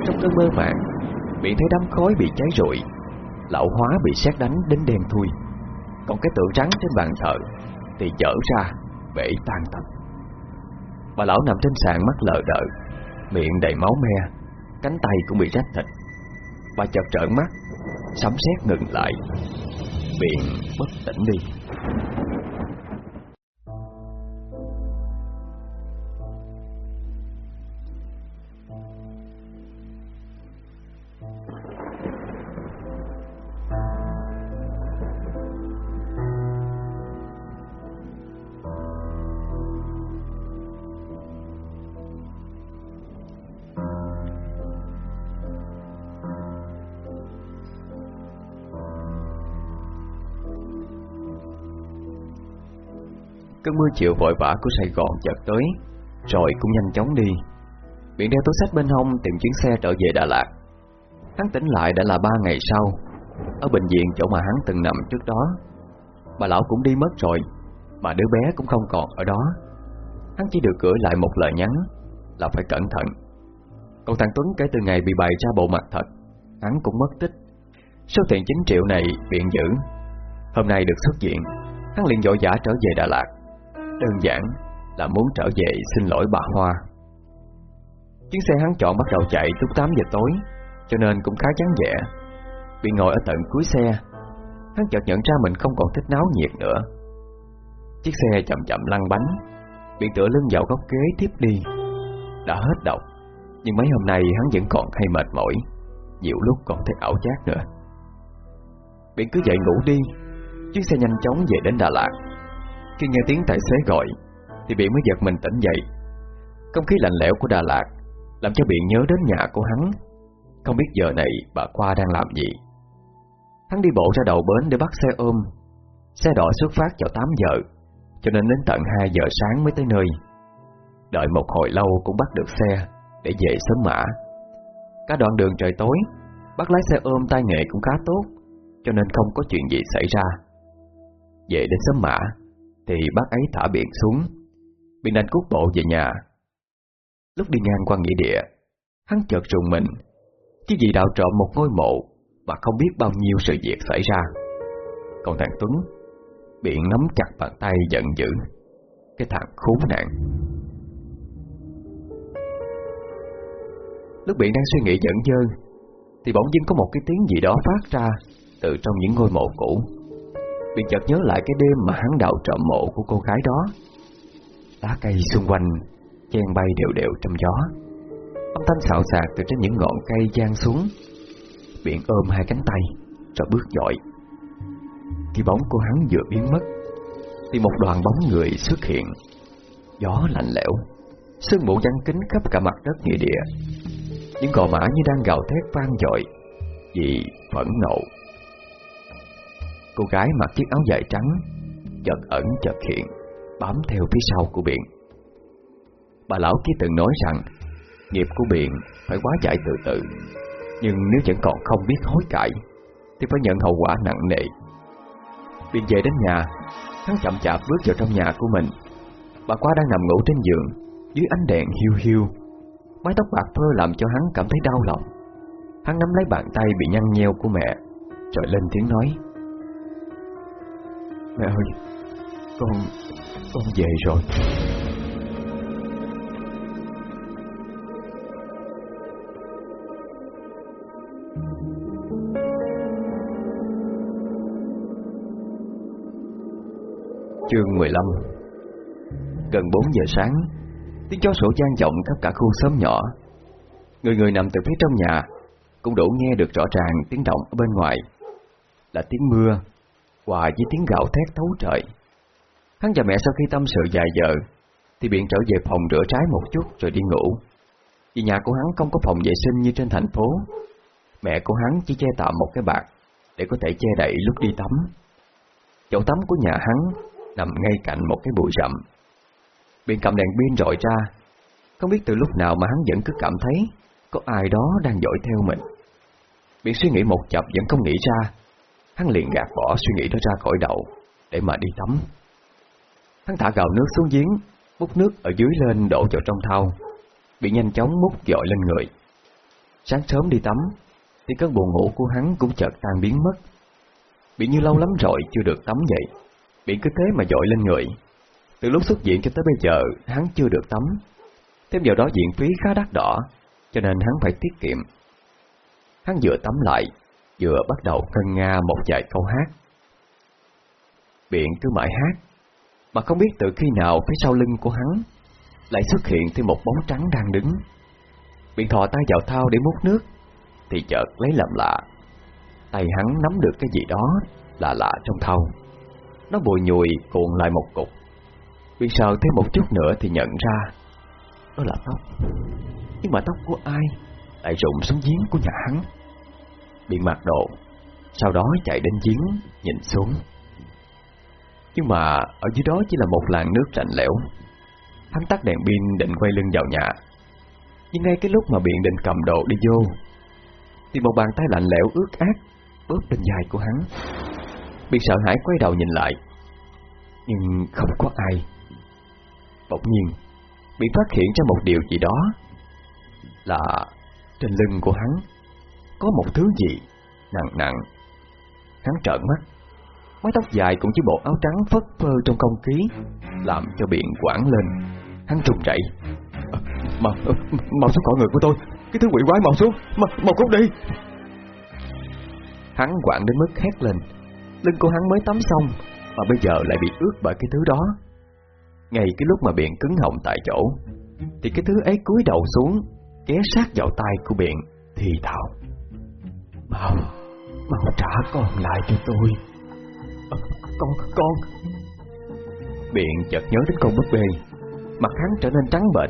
trong cơn mơ màng Bị thấy đám khói bị cháy rụi, Lão hóa bị xét đánh đến đen thui. Còn cái tượng trắng trên bàn thờ Thì dở ra Bể tan tành. Bà lão nằm trên sàn mắt lờ đờ, Miệng đầy máu me, Cánh tay cũng bị rách thịt. Bà chợt trợn mắt, Sấm sét ngừng lại, Miệng bất tỉnh đi. Cơn mưa chiều vội vã của Sài Gòn chợt tới, Rồi cũng nhanh chóng đi. Biện đeo túi sách bên hông tìm chuyến xe trở về Đà Lạt. Hắn tỉnh lại đã là ba ngày sau. Ở bệnh viện chỗ mà hắn từng nằm trước đó, Bà lão cũng đi mất rồi, Mà đứa bé cũng không còn ở đó. Hắn chỉ được gửi lại một lời nhắn Là phải cẩn thận. Còn thằng Tuấn kể từ ngày bị bày ra bộ mặt thật, Hắn cũng mất tích. Số tiền 9 triệu này biện giữ. Hôm nay được xuất viện, Hắn liền dội dã trở về Đà Lạt. Đơn giản là muốn trở về xin lỗi bà Hoa. Chuyến xe hắn chọn bắt đầu chạy lúc 8 giờ tối, Cho nên cũng khá chán vẻ. Bị ngồi ở tận cuối xe, Hắn chợt nhận ra mình không còn thích náo nhiệt nữa. Chiếc xe chậm chậm lăn bánh, Bị tựa lưng vào góc ghế tiếp đi, Đã hết độc. Nhưng mấy hôm nay hắn vẫn còn hay mệt mỏi, Nhiều lúc còn thấy ảo giác nữa. Biển cứ dậy ngủ đi Chiếc xe nhanh chóng về đến Đà Lạt. Khi nghe tiếng tài xế gọi, Thì Biện mới giật mình tỉnh dậy. Không khí lạnh lẽo của Đà Lạt Làm cho Biện nhớ đến nhà của hắn. Không biết giờ này bà Khoa đang làm gì. Hắn đi bộ ra đầu bến để bắt xe ôm. Xe đỏ xuất phát vào 8 giờ, Cho nên đến tận 2 giờ sáng mới tới nơi. Đợi một hồi lâu cũng bắt được xe Để về sớm mã. Cả đoạn đường trời tối, Bắt lái xe ôm tay nghề cũng khá tốt, Cho nên không có chuyện gì xảy ra. Về đến sớm mã thì bác ấy thả biển xuống. Biện đành cút bộ về nhà. Lúc đi ngang qua nghĩa địa, Hắn chợt rùng mình. Chứ gì đào trộm một ngôi mộ Mà không biết bao nhiêu sự việc xảy ra. Còn thằng Tuấn Biện nắm chặt bàn tay giận dữ. Cái thằng khốn nạn. Lúc Biện đang suy nghĩ giận dơ, Thì bỗng dưng có một cái tiếng gì đó phát ra Từ trong những ngôi mộ cũ. Bị chợt nhớ lại cái đêm mà hắn đào trộm mộ của cô gái đó. Lá cây xung quanh, Chen bay đều đều trong gió. Âm thanh xạo xạc từ trên những ngọn cây giang xuống. Biển ôm hai cánh tay, Rồi bước dội. Khi bóng của hắn vừa biến mất, Thì một đoàn bóng người xuất hiện. Gió lạnh lẽo, Sương mù giăng kính khắp cả mặt đất nghĩa địa. Những gò mã như đang gào thét vang dội, Vì phẫn nộ. Cô gái mặc chiếc áo dài trắng, Chợt ẩn chợt hiện, Bám theo phía sau của biển. Bà lão kia từng nói rằng, Nghiệp của biển phải quá chạy từ từ, Nhưng nếu vẫn còn không biết hối cải, Thì phải nhận hậu quả nặng nề. Biện về đến nhà, Hắn chậm chạp bước vào trong nhà của mình. Bà quá đang nằm ngủ trên giường, Dưới ánh đèn hiu hiu. Mái tóc bạc phơ làm cho hắn cảm thấy đau lòng. Hắn nắm lấy bàn tay bị nhăn nheo của mẹ, Rồi lên tiếng nói. Mẹ ơi, Con Con về rồi. Chương 15 Gần 4 giờ sáng, Tiếng chó sổ gian vọng khắp cả khu xóm nhỏ. Người người nằm từ phía trong nhà Cũng đủ nghe được rõ ràng tiếng động ở bên ngoài. Là tiếng mưa Hòa với tiếng gạo thét thấu trời. Hắn và mẹ sau khi tâm sự dài giờ, Thì biện trở về phòng rửa trái một chút rồi đi ngủ. Vì nhà của hắn không có phòng vệ sinh như trên thành phố, Mẹ của hắn chỉ che tạm một cái bạc Để có thể che đậy lúc đi tắm. Chỗ tắm của nhà hắn Nằm ngay cạnh một cái bụi rậm. Biện cầm đèn pin rọi ra, Không biết từ lúc nào mà hắn vẫn cứ cảm thấy Có ai đó đang dõi theo mình. Biện suy nghĩ một chập vẫn không nghĩ ra. Hắn liền gạt bỏ suy nghĩ đó ra khỏi đầu, Để mà đi tắm. Hắn thả gạo nước xuống giếng, Múc nước ở dưới lên đổ vào trong thau, Bị nhanh chóng múc dội lên người. Sáng sớm đi tắm, Thì cơn buồn ngủ của hắn cũng chợt tan biến mất. Bị như lâu lắm rồi chưa được tắm vậy, Bị cứ thế mà dội lên người. Từ lúc xuất viện cho tới bây giờ, Hắn chưa được tắm. Thêm vào đó viện phí khá đắt đỏ, Cho nên hắn phải tiết kiệm. Hắn vừa tắm lại Vừa bắt đầu cân nga một vài câu hát. Biện cứ mãi hát, Mà không biết từ khi nào phía sau lưng của hắn Lại xuất hiện thêm một bóng trắng đang đứng. Biện thò tay vào thao để múc nước, Thì chợt lấy làm lạ. Tay hắn nắm được cái gì đó Lạ lạ trong thau. Nó bùi nhùi cuộn lại một cục. Biện sợ thêm một chút nữa thì nhận ra Đó là tóc. Nhưng mà tóc của ai Lại rụng xuống giếng của nhà hắn? Biện mặc độ, Sau đó chạy đến giếng, Nhìn xuống. Nhưng mà ở dưới đó chỉ là một làn nước lạnh lẽo. Hắn tắt đèn pin định quay lưng vào nhà. Nhưng ngay cái lúc mà biện định cầm đồ đi vô, Thì một bàn tay lạnh lẽo ướt át Bóp lên dài của hắn. Biện sợ hãi quay đầu nhìn lại, Nhưng không có ai. Bỗng nhiên Biện phát hiện ra một điều gì đó Là trên lưng của hắn. Có một thứ gì? Nặng nặng. Hắn trợn mắt. Mái tóc dài cũng chỉ bộ áo trắng phất phơ trong không khí Làm cho biển quảng lên. Hắn trùng rẩy. À, Mau, ờ, mau xuống khỏi người của tôi. Cái thứ quỷ quái mau xuống. Mau, mau cút đi. Hắn quảng đến mức hét lên. Lưng của hắn mới tắm xong Mà bây giờ lại bị ướt bởi cái thứ đó. Ngay cái lúc mà biển cứng họng tại chỗ Thì cái thứ ấy cúi đầu xuống Ké sát vào tay của biển, Thì thào. Mau Mau trả con lại cho tôi. Con, con. Biện chợt nhớ đến con búp bê. Mặt hắn trở nên trắng bệch.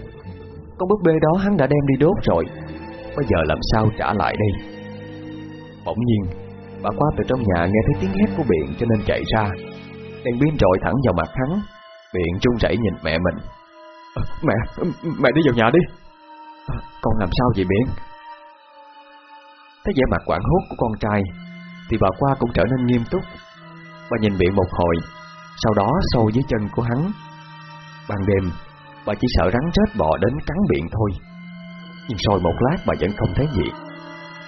Con búp bê đó hắn đã đem đi đốt rồi. Bây giờ làm sao trả lại đây? Bỗng nhiên Bà qua từ trong nhà nghe thấy tiếng hét của Biện cho nên chạy ra. Đèn pin trội thẳng vào mặt hắn. Biện trung rẩy nhìn mẹ mình. Mẹ, mẹ đi vào nhà đi. Con làm sao vậy Biện Thấy vẻ mặt quảng hốt của con trai Thì bà qua cũng trở nên nghiêm túc. Bà nhìn miệng một hồi, Sau đó sâu dưới chân của hắn. Ban đêm, Bà chỉ sợ rắn rết bò đến cắn miệng thôi. Nhưng rồi một lát bà vẫn không thấy gì.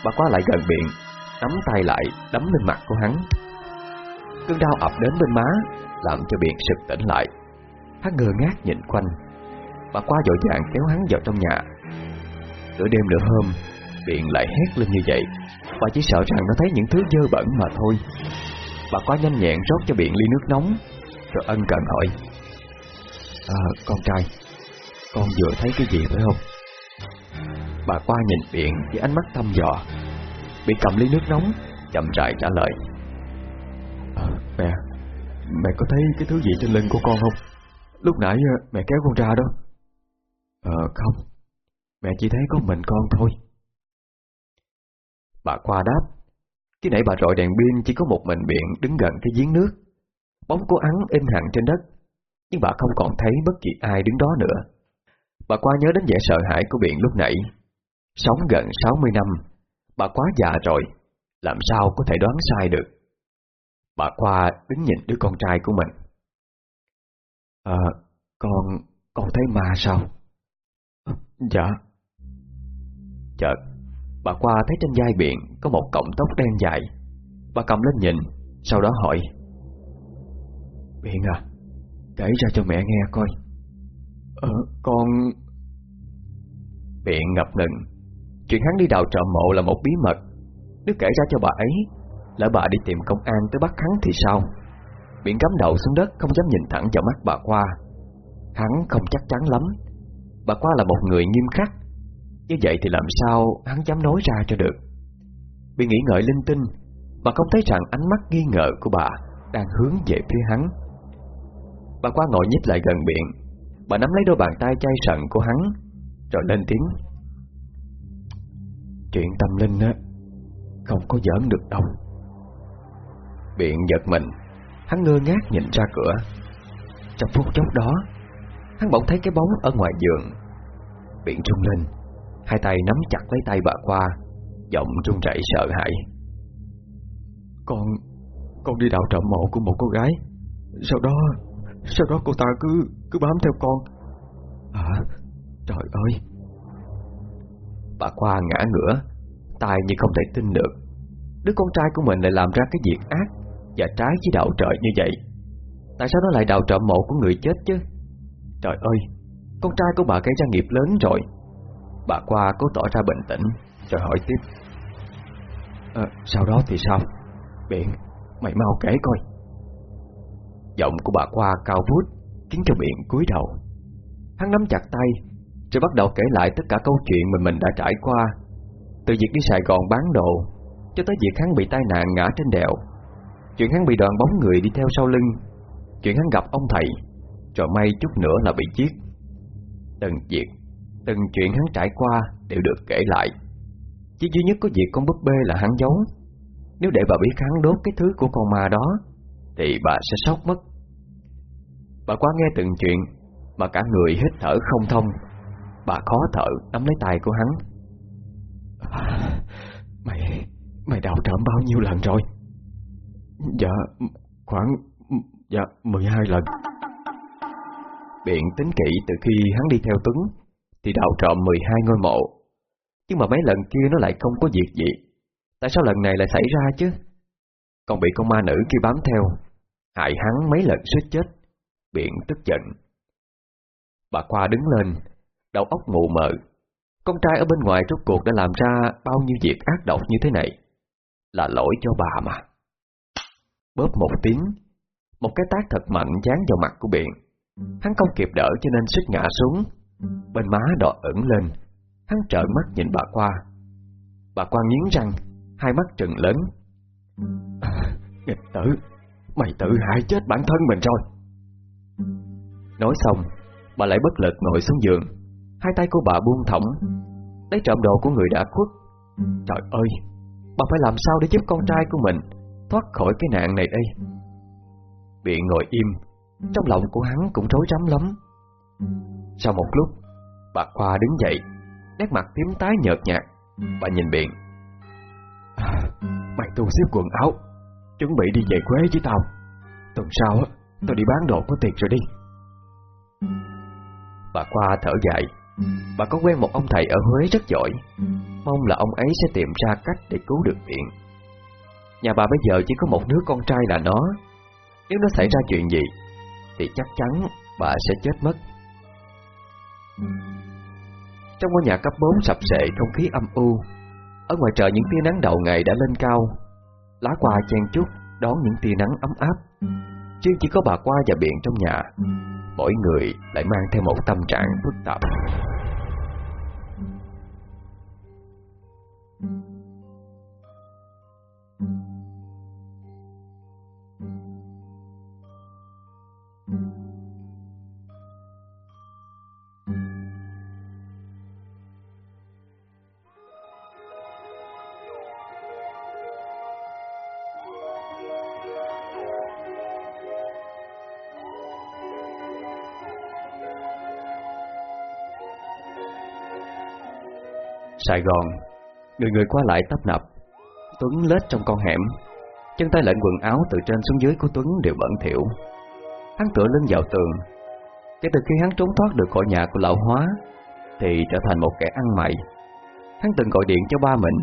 Bà qua lại gần miệng, Nắm tay lại, đấm lên mặt của hắn. Cơn đau ập đến bên má, Làm cho miệng sực tỉnh lại. Hắn ngơ ngác nhìn quanh. Bà qua dội dàng kéo hắn vào trong nhà. Nửa đêm nửa hôm Biện lại hét lên như vậy. Bà chỉ sợ rằng nó thấy những thứ dơ bẩn mà thôi. Bà quá nhanh nhẹn rót cho Biện ly nước nóng Rồi ân cần hỏi À con trai Con vừa thấy cái gì phải không? Bà qua nhìn Biện với ánh mắt thăm dò. Biện cầm ly nước nóng Chậm rãi trả lời à, Mẹ Mẹ có thấy cái thứ gì trên lưng của con không? Lúc nãy à, mẹ kéo con ra đó. Ờ không Mẹ chỉ thấy có mình con thôi. Bà qua đáp Khi nãy bà rọi đèn pin chỉ có một mình biện đứng gần cái giếng nước. Bóng của hắn in hẳn trên đất, Nhưng bà không còn thấy bất kỳ ai đứng đó nữa. Bà qua nhớ đến vẻ sợ hãi của biện lúc nãy. Sống gần 60 năm, Bà quá già rồi, Làm sao có thể đoán sai được? Bà qua đứng nhìn đứa con trai của mình. À Con Con thấy ma sao? Dạ. Chợt Bà qua thấy trên vai biện Có một cọng tóc đen dài. Bà cầm lên nhìn Sau đó hỏi. Biện à Kể ra cho mẹ nghe coi. Ờ con Biện ngập ngừng. Chuyện hắn đi đào trộm mộ là một bí mật. Nếu kể ra cho bà ấy Lỡ bà đi tìm công an tới bắt hắn thì sao? Biển cắm đầu xuống đất Không dám nhìn thẳng vào mắt bà qua Hắn không chắc chắn lắm. Bà qua là một người nghiêm khắc như vậy thì làm sao hắn dám nói ra cho được? Bị nghĩ ngợi linh tinh, Mà không thấy rằng ánh mắt nghi ngờ của bà Đang hướng về phía hắn. Bà qua ngồi nhích lại gần miệng, Bà nắm lấy đôi bàn tay chai sần của hắn, Rồi lên tiếng. Chuyện tâm linh á, Không có giỡn được đâu. Biện giật mình, Hắn ngơ ngác nhìn ra cửa. Trong phút chốc đó, Hắn bỗng thấy cái bóng ở ngoài giường Biện trung lên. Hai tay nắm chặt lấy tay bà qua Giọng run rẩy sợ hãi. Con Con đi đào trộm mộ của một cô gái. Sau đó Sau đó cô ta cứ cứ bám theo con. À Trời ơi. Bà qua ngã ngửa tay như không thể tin được. Đứa con trai của mình lại làm ra cái việc ác Và trái với đạo trời như vậy. Tại sao nó lại đào trộm mộ của người chết chứ? Trời ơi Con trai của bà gây ra nghiệp lớn rồi Bà qua cố tỏ ra bình tĩnh Rồi hỏi tiếp. À, Sau đó thì sao? Biện Mày mau kể coi. Giọng của bà qua cao vút Khiến cho Biện cúi đầu. Hắn nắm chặt tay Rồi bắt đầu kể lại tất cả câu chuyện mà mình đã trải qua. Từ việc đi Sài Gòn bán đồ Cho tới việc hắn bị tai nạn ngã trên đèo. Chuyện hắn bị đoàn bóng người đi theo sau lưng. Chuyện hắn gặp ông thầy Rồi may chút nữa là bị giết. Từng việc Từng chuyện hắn trải qua Đều được kể lại. Chỉ duy nhất có việc con búp bê là hắn giấu. Nếu để bà biết hắn đốt cái thứ của con ma đó Thì bà sẽ sốc mất. Bà quá nghe từng chuyện Mà cả người hít thở không thông. Bà khó thở nắm lấy tay của hắn. (sighs) Mày Mày đào trộm bao nhiêu lần rồi? Dạ Khoảng Dạ 12 lần. Biện tính kỹ từ khi hắn đi theo Tuấn thì đào trộm 12 ngôi mộ. Nhưng mà mấy lần kia nó lại không có việc gì. Tại sao lần này lại xảy ra chứ? Còn bị con ma nữ kia bám theo, Hại hắn mấy lần suýt chết Biện tức giận. Bà Khoa đứng lên, Đầu óc mù mờ. Con trai ở bên ngoài rốt cuộc đã làm ra Bao nhiêu việc ác độc như thế này? Là lỗi cho bà mà. Bóp một tiếng, Một cái tác thật mạnh dán vào mặt của Biện Hắn không kịp đỡ cho nên suýt ngã xuống. Bên má đỏ ẩn lên Hắn trợn mắt nhìn bà qua. Bà qua nghiến răng Hai mắt trừng lớn. À, (laughs) Nghịch tử Mày tự hại chết bản thân mình rồi. Nói xong Bà lại bất lực ngồi xuống giường. Hai tay của bà buông thõng Lấy trộm đồ của người đã khuất. Trời ơi Bà phải làm sao để giúp con trai của mình Thoát khỏi cái nạn này đây? Biện ngồi im Trong lòng của hắn cũng rối rắm lắm. Sau một lúc Bà Khoa đứng dậy Nét mặt tím tái nhợt nhạt Bà nhìn Biện à, Mày tu xếp quần áo Chuẩn bị đi về Quế với tao. Tuần sau á Tao đi bán đồ có tiền rồi đi. Bà Khoa thở dài. Bà có quen một ông thầy ở Huế rất giỏi. Mong là ông ấy sẽ tìm ra cách để cứu được Biện Nhà bà bây giờ chỉ có một đứa con trai là nó. Nếu nó xảy ra chuyện gì Thì chắc chắn bà sẽ chết mất. Trong ngôi nhà cấp 4 sập sệ, không khí âm u. Ở ngoài trời, những tia nắng đầu ngày đã lên cao. Lá qua chen chúc đón những tia nắng ấm áp. Chứ chỉ có bà qua và biện trong nhà, Mỗi người lại mang theo một tâm trạng phức tạp. Sài Gòn. Người người qua lại tấp nập. Tuấn lết trong con hẻm. Chân tay lệnh quần áo từ trên xuống dưới của Tuấn đều bẩn thỉu. Hắn tựa lưng vào tường. Kể từ khi hắn trốn thoát được khỏi nhà của lão hóa, Thì trở thành một kẻ ăn mày. Hắn từng gọi điện cho ba mình,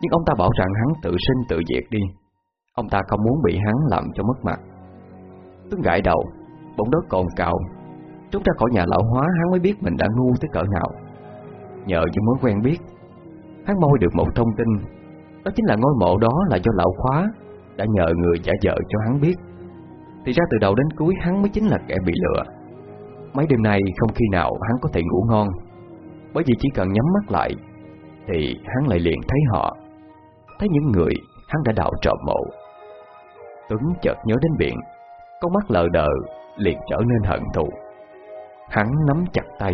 Nhưng ông ta bảo rằng hắn tự sinh tự diệt đi. Ông ta không muốn bị hắn làm cho mất mặt. Tuấn gãi đầu, Bỗng đất còn cào. Trốn ra khỏi nhà lão hóa, hắn mới biết mình đã ngu tới cỡ nào. Nhờ những mối quen biết Hắn môi được một thông tin. Đó chính là ngôi mộ đó là do lão khóa Đã nhờ người giả vợ cho hắn biết. Thì ra từ đầu đến cuối hắn mới chính là kẻ bị lừa. Mấy đêm nay không khi nào hắn có thể ngủ ngon. Bởi vì chỉ cần nhắm mắt lại, Thì hắn lại liền thấy họ. Thấy những người, hắn đã đào trộm mộ. Tuấn chợt nhớ đến biển Con mắt lờ đờ liền trở nên hận thù. Hắn nắm chặt tay.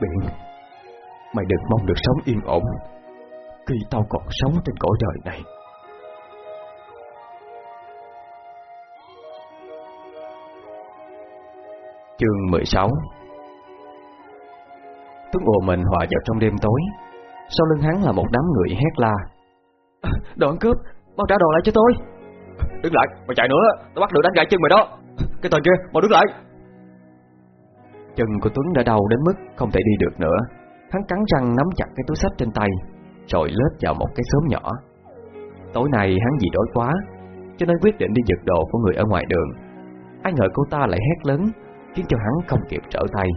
Biển Mày đừng mong được sống yên ổn. Khi tao còn sống trên cõi đời này. Chương 16 Tuấn ùa mình hòa vào trong đêm tối. Sau lưng hắn là một đám người hét la. Đồ cướp, mau trả đồ lại cho tôi. Đứng lại, mày chạy nữa, tao bắt được đánh gãy chân mày đó. Cái tên kia, mau đứng lại. Chân của Tuấn đã đau đến mức không thể đi được nữa Hắn cắn răng nắm chặt cái túi sách trên tay, Rồi lết vào một cái xóm nhỏ. Tối nay hắn vì đói quá, Cho nên quyết định đi giật đồ của người ở ngoài đường. Ai ngờ cô ta lại hét lớn, Khiến cho hắn không kịp trở tay.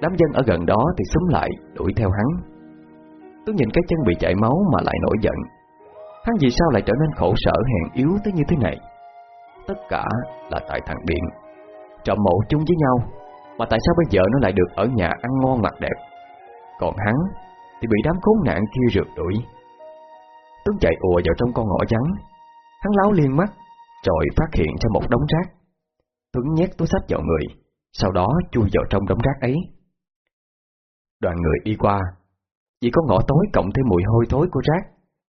Đám dân ở gần đó thì súng lại, Đuổi theo hắn. Tôi nhìn cái chân bị chảy máu mà lại nổi giận. Hắn vì sao lại trở nên khổ sở hèn yếu tới như thế này? Tất cả là tại thằng Điện Trộm mộ chung với nhau, Mà tại sao bây giờ nó lại được ở nhà ăn ngon mặc đẹp? Còn hắn Thì bị đám khốn nạn kia rượt đuổi. Tuấn chạy ùa vào trong con ngõ vắng Hắn láo liên mắt, Rồi phát hiện ra một đống rác. Tuấn nhét túi sách vào người, Sau đó chui vào trong đống rác ấy. Đoàn người đi qua Chỉ có ngõ tối cộng thêm mùi hôi thối của rác,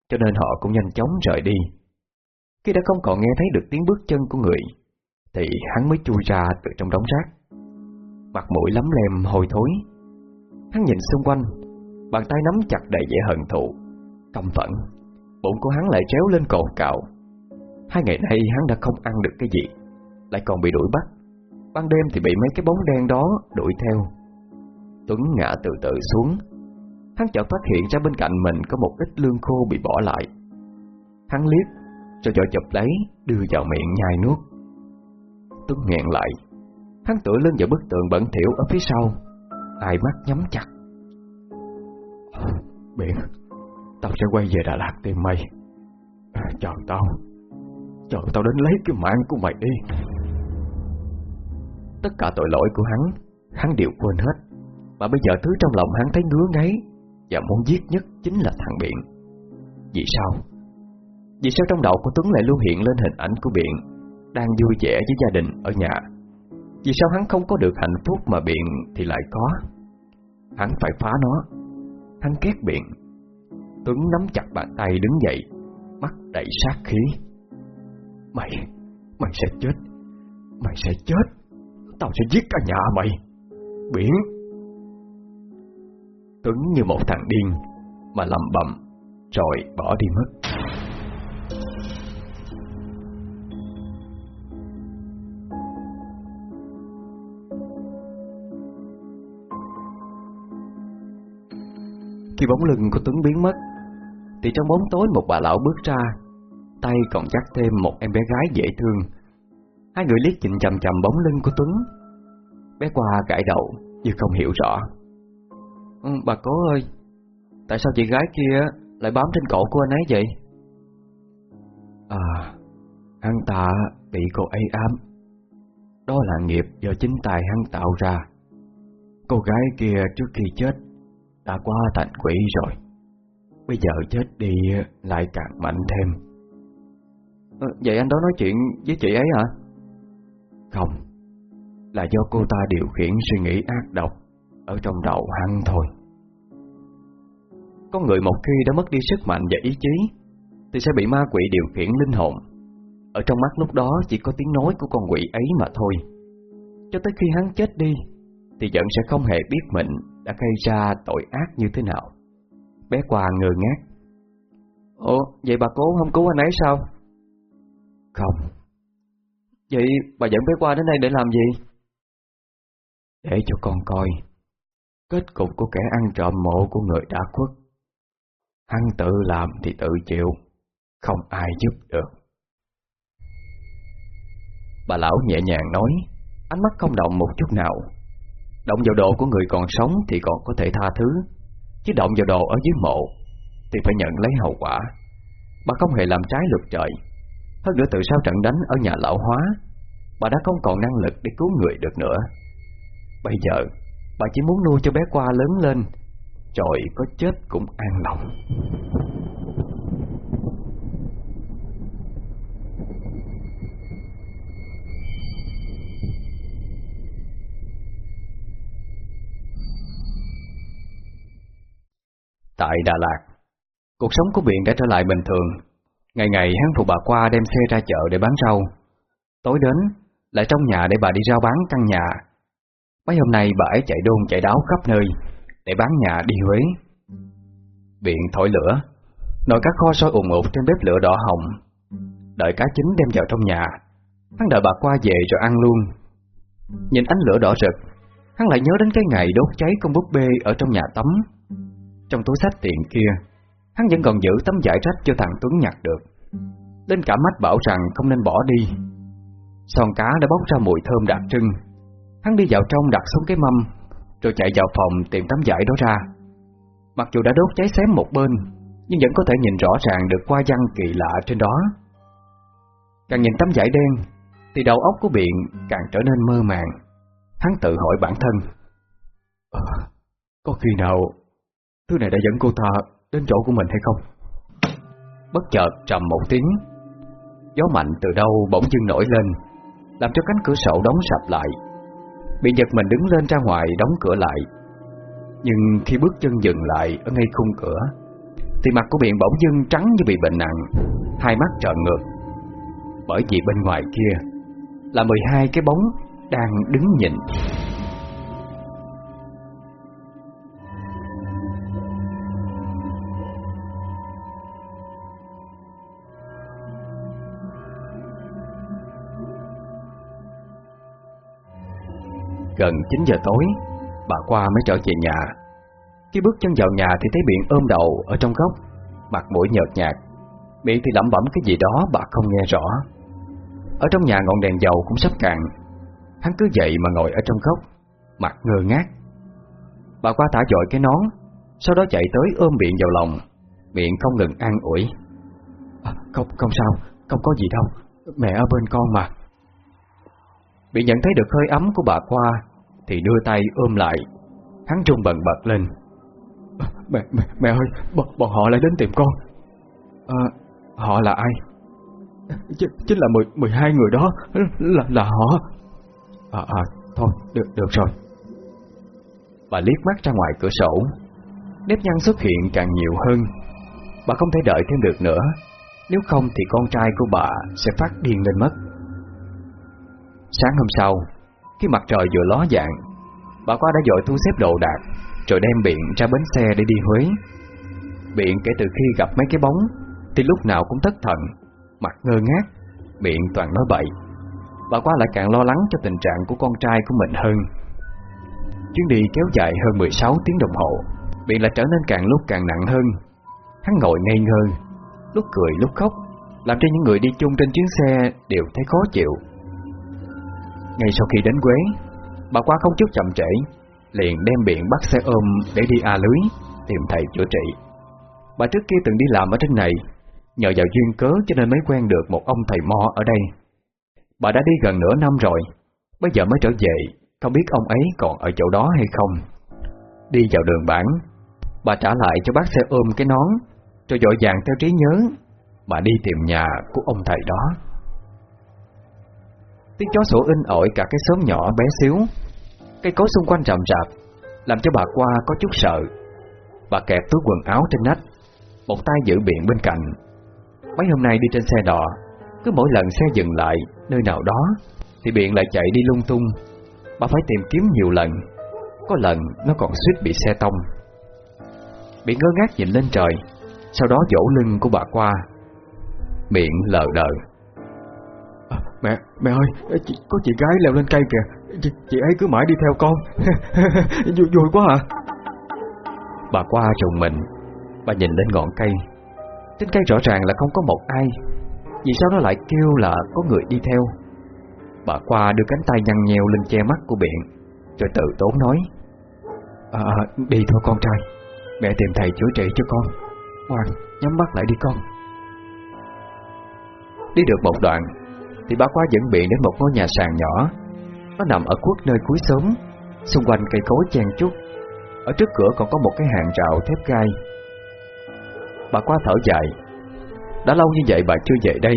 Cho nên họ cũng nhanh chóng rời đi. Khi đã không còn nghe thấy được tiếng bước chân của người, Thì hắn mới chui ra từ trong đống rác. Mặt mũi lắm lem hôi thối. Hắn nhìn xung quanh, Bàn tay nắm chặt đầy vẻ hận thụ Căm phẫn, Bụng của hắn lại tréo lên cồn cào. Hai ngày nay hắn đã không ăn được cái gì, Lại còn bị đuổi bắt. Ban đêm thì bị mấy cái bóng đen đó đuổi theo. Tuấn ngã từ từ xuống. Hắn chợt phát hiện ra bên cạnh mình Có một ít lương khô bị bỏ lại. Hắn liếc, Rồi vội chụp lấy, đưa vào miệng nhai nuốt. Tuấn nghẹn lại. Hắn tựa lên vào bức tường bẩn thỉu ở phía sau. Hai mắt nhắm chặt. Biển, Tao sẽ quay về Đà Lạt tìm mày. Chờ tao Chờ tao đến lấy cái mạng của mày đi. Tất cả tội lỗi của hắn Hắn đều quên hết. Mà bây giờ thứ trong lòng hắn thấy ngứa ngáy Và muốn giết nhất chính là thằng Biện Vì sao? Vì sao trong đầu của Tuấn lại luôn hiện lên hình ảnh của Biện Đang vui vẻ với gia đình ở nhà? Vì sao hắn không có được hạnh phúc mà Biện thì lại có? Hắn phải phá nó. Hắn ghét Biện. Tuấn nắm chặt bàn tay đứng dậy Mắt đầy sát khí. Mày, mày sẽ chết. Mày sẽ chết. Tao sẽ giết cả nhà mày. Biển Tuấn như một thằng điên Mà lầm bầm Rồi bỏ đi mất. Khi bóng lưng của Tuấn biến mất Thì trong bóng tối một bà lão bước ra Tay còn chắc thêm một em bé gái dễ thương. Hai người liếc nhìn chầm chầm bóng lưng của Tuấn. Bé qua gãi đầu Như không hiểu rõ. Ừ, Bà cố ơi Tại sao chị gái kia lại bám trên cổ của anh ấy vậy? À Hắn ta bị cô ấy ám. Đó là nghiệp do chính tài hắn tạo ra. Cô gái kia trước khi chết đã qua thành quỷ rồi. Bây giờ chết đi lại càng mạnh thêm. À, Vậy anh đó nói chuyện với chị ấy hả? Không. Là do cô ta điều khiển suy nghĩ ác độc Ở trong đầu hắn thôi. Con người một khi đã mất đi sức mạnh và ý chí Thì sẽ bị ma quỷ điều khiển linh hồn. Ở trong mắt lúc đó chỉ có tiếng nói của con quỷ ấy mà thôi. Cho tới khi hắn chết đi Thì vẫn sẽ không hề biết mình đã gây ra tội ác như thế nào? Bé Quà ngơ ngác. Ồ, vậy bà cố không cứu anh ấy sao? Không. Vậy bà dẫn bé qua đến đây để làm gì? Để cho con coi Kết cục của kẻ ăn trộm mộ của người đã khuất. Hắn tự làm thì tự chịu Không ai giúp được. Bà lão nhẹ nhàng nói Ánh mắt không động một chút nào. Động vào đồ của người còn sống Thì còn có thể tha thứ. Chứ động vào đồ ở dưới mộ Thì phải nhận lấy hậu quả. Bà không hề làm trái luật trời. Hơn nữa từ sau trận đánh ở nhà lão hóa? Bà đã không còn năng lực để cứu người được nữa. Bây giờ, Bà chỉ muốn nuôi cho bé qua lớn lên. Rồi có chết cũng an lòng. Tại Đà Lạt. Cuộc sống của Biện đã trở lại bình thường. Ngày ngày hắn phụ bà qua đem xe ra chợ để bán rau. Tối đến, Lại trong nhà để bà đi rao bán căn nhà. Mấy hôm nay bà ấy chạy đôn chạy đáo khắp nơi Để bán nhà đi Huế. Biện thổi lửa, Nồi cá kho sôi ùn ụt trên bếp lửa đỏ hồng. Đợi cá chín đem vào trong nhà, Hắn đợi bà qua về rồi ăn luôn. Nhìn ánh lửa đỏ rực, Hắn lại nhớ đến cái ngày đốt cháy con búp bê ở trong nhà tắm. Trong túi sách tiền kia Hắn vẫn còn giữ tấm giải rách cho thằng Tuấn nhặt được. Đến cả mắt bảo rằng không nên bỏ đi. Son cá đã bốc ra mùi thơm đặc trưng. Hắn đi vào trong đặt xuống cái mâm Rồi chạy vào phòng tìm tấm giải đó ra. Mặc dù đã đốt cháy xém một bên Nhưng vẫn có thể nhìn rõ ràng được qua văn kỳ lạ trên đó. Càng nhìn tấm giải đen Thì đầu óc của Biện càng trở nên mơ màng. Hắn tự hỏi bản thân à, Có khi nào Thứ này đã dẫn cô ta đến chỗ của mình hay không? Bất chợt trầm một tiếng. Gió mạnh từ đâu bỗng dưng nổi lên, Làm cho cánh cửa sổ đóng sập lại. Bị giật mình đứng lên ra ngoài đóng cửa lại. Nhưng khi bước chân dừng lại Ở ngay khung cửa, Thì mặt của Biện bỗng dưng trắng như bị bệnh nặng. Hai mắt trợn ngược. Bởi vì bên ngoài kia Là 12 cái bóng đang đứng nhìn. Gần 9 giờ tối Bà qua mới trở về nhà. Khi bước chân vào nhà thì thấy Biện ôm đầu Ở trong góc Mặt mũi nhợt nhạt. Miệng thì lẩm bẩm cái gì đó bà không nghe rõ. Ở trong nhà ngọn đèn dầu cũng sắp cạn. Hắn cứ dậy mà ngồi ở trong góc Mặt ngơ ngác. Bà qua thả dội cái nón Sau đó chạy tới ôm Biện vào lòng Miệng không ngừng an ủi. À, Không không sao Không có gì đâu Mẹ ở bên con mà. Bị nhận thấy được hơi ấm của bà qua thì đưa tay ôm lại. Hắn trung bần bật lên. Mẹ, mẹ, mẹ ơi bọn, bọn họ lại đến tìm con. À, Họ là ai? Ch Chính là mười, 12 người đó. Là, là họ. À à thôi được, được rồi. Bà liếc mắt ra ngoài cửa sổ. Nếp nhăn xuất hiện càng nhiều hơn. Bà không thể đợi thêm được nữa. Nếu không thì con trai của bà Sẽ phát điên lên mất. Sáng hôm sau khi mặt trời vừa ló dạng, Bà qua đã dội thu xếp đồ đạc, Rồi đem Biện ra bến xe để đi Huế. Biện kể từ khi gặp mấy cái bóng, Thì lúc nào cũng thất thần, Mặt ngơ ngác Biện toàn nói bậy. Bà qua lại càng lo lắng cho tình trạng của con trai của mình hơn. Chuyến đi kéo dài hơn 16 tiếng đồng hồ, Biện lại trở nên càng lúc càng nặng hơn. Hắn ngồi ngây ngơ, Lúc cười lúc khóc, Làm cho những người đi chung trên chuyến xe Đều thấy khó chịu ngay sau khi đến Quế Bà qua không chút chậm trễ, Liền đem biện bắt xe ôm để đi a lưới Tìm thầy chữa trị. Bà trước kia từng đi làm ở trên này, Nhờ vào duyên cớ cho nên mới quen được một ông thầy mo ở đây. Bà đã đi gần nửa năm rồi, Bây giờ mới trở về, Không biết ông ấy còn ở chỗ đó hay không. Đi vào đường bản, Bà trả lại cho bác xe ôm cái nón, Rồi dội vàng theo trí nhớ, Bà đi tìm nhà của ông thầy đó. Tiếng chó sủa in ỏi cả cái xóm nhỏ bé xíu. Cây cối xung quanh rậm rạp, Làm cho bà qua có chút sợ. Bà kẹp túi quần áo trên nách, Một tay giữ biện bên cạnh. Mấy hôm nay đi trên xe đò, Cứ mỗi lần xe dừng lại Nơi nào đó, Thì biện lại chạy đi lung tung. Bà phải tìm kiếm nhiều lần, Có lần nó còn suýt bị xe tông. Biện ngơ ngác nhìn lên trời, Sau đó vỗ lưng của bà qua. Miệng lờ đờ. Mẹ, mẹ ơi, chị, có chị gái leo lên cây kìa. Chị, chị ấy cứ mãi đi theo con. (laughs) Vui, vui quá à. Bà qua trùng mình Bà nhìn lên ngọn cây. Trên cây rõ ràng là không có một ai. Vì sao nó lại kêu là có người đi theo? Bà qua đưa cánh tay nhăn nheo lên che mắt của biện Rồi tự tốn nói. À, Đi thôi con trai. Mẹ tìm thầy chữa trị cho con. Ngoan, nhắm mắt lại đi con. Đi được một đoạn thì bà qua dẫn bị đến một ngôi nhà sàn nhỏ. Nó nằm ở khuất nơi cuối xóm Xung quanh cây cối chen chúc. Ở trước cửa còn có một cái hàng rào thép gai. Bà qua thở dài Đã lâu như vậy bà chưa về đây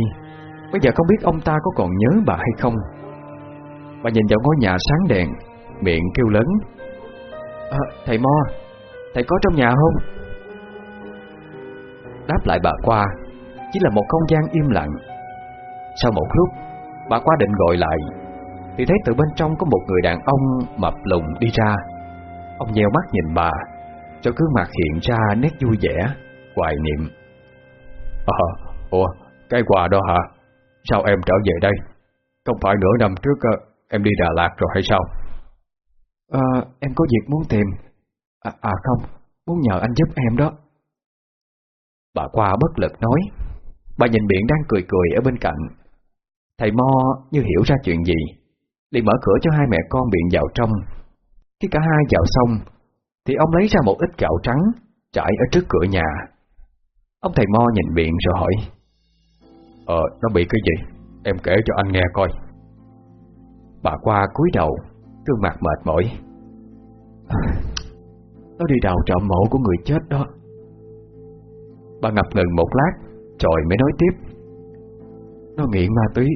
Bây giờ không biết ông ta có còn nhớ bà hay không? Bà nhìn vào ngôi nhà sáng đèn Miệng kêu lớn à, Thầy Mo Thầy có trong nhà không? Đáp lại bà qua Chỉ là một không gian im lặng sau một lúc Bà qua định gọi lại Thì thấy từ bên trong có một người đàn ông Mập lùng đi ra. Ông nheo mắt nhìn bà Cho gương mặt hiện ra nét vui vẻ Hoài niệm. À, Ủa cái quà đó hả? Sao em trở về đây? Không phải nửa năm trước em đi Đà Lạt rồi hay sao? À, Em có việc muốn tìm. À, à không Muốn nhờ anh giúp em đó. Bà qua bất lực nói. Bà nhìn biển đang cười cười ở bên cạnh Thầy Mo như hiểu ra chuyện gì liền mở cửa cho hai mẹ con biện vào trong. Khi cả hai vào xong Thì ông lấy ra một ít gạo trắng Trải ở trước cửa nhà. Ông thầy Mo nhìn biện rồi hỏi Ờ, nó bị cái gì? Em kể cho anh nghe coi. Bà qua cúi đầu Gương mặt mệt mỏi. (laughs) Nó đi đào trộm mộ của người chết đó. Bà ngập ngừng một lát Rồi mới nói tiếp. Nó nghiện ma túy.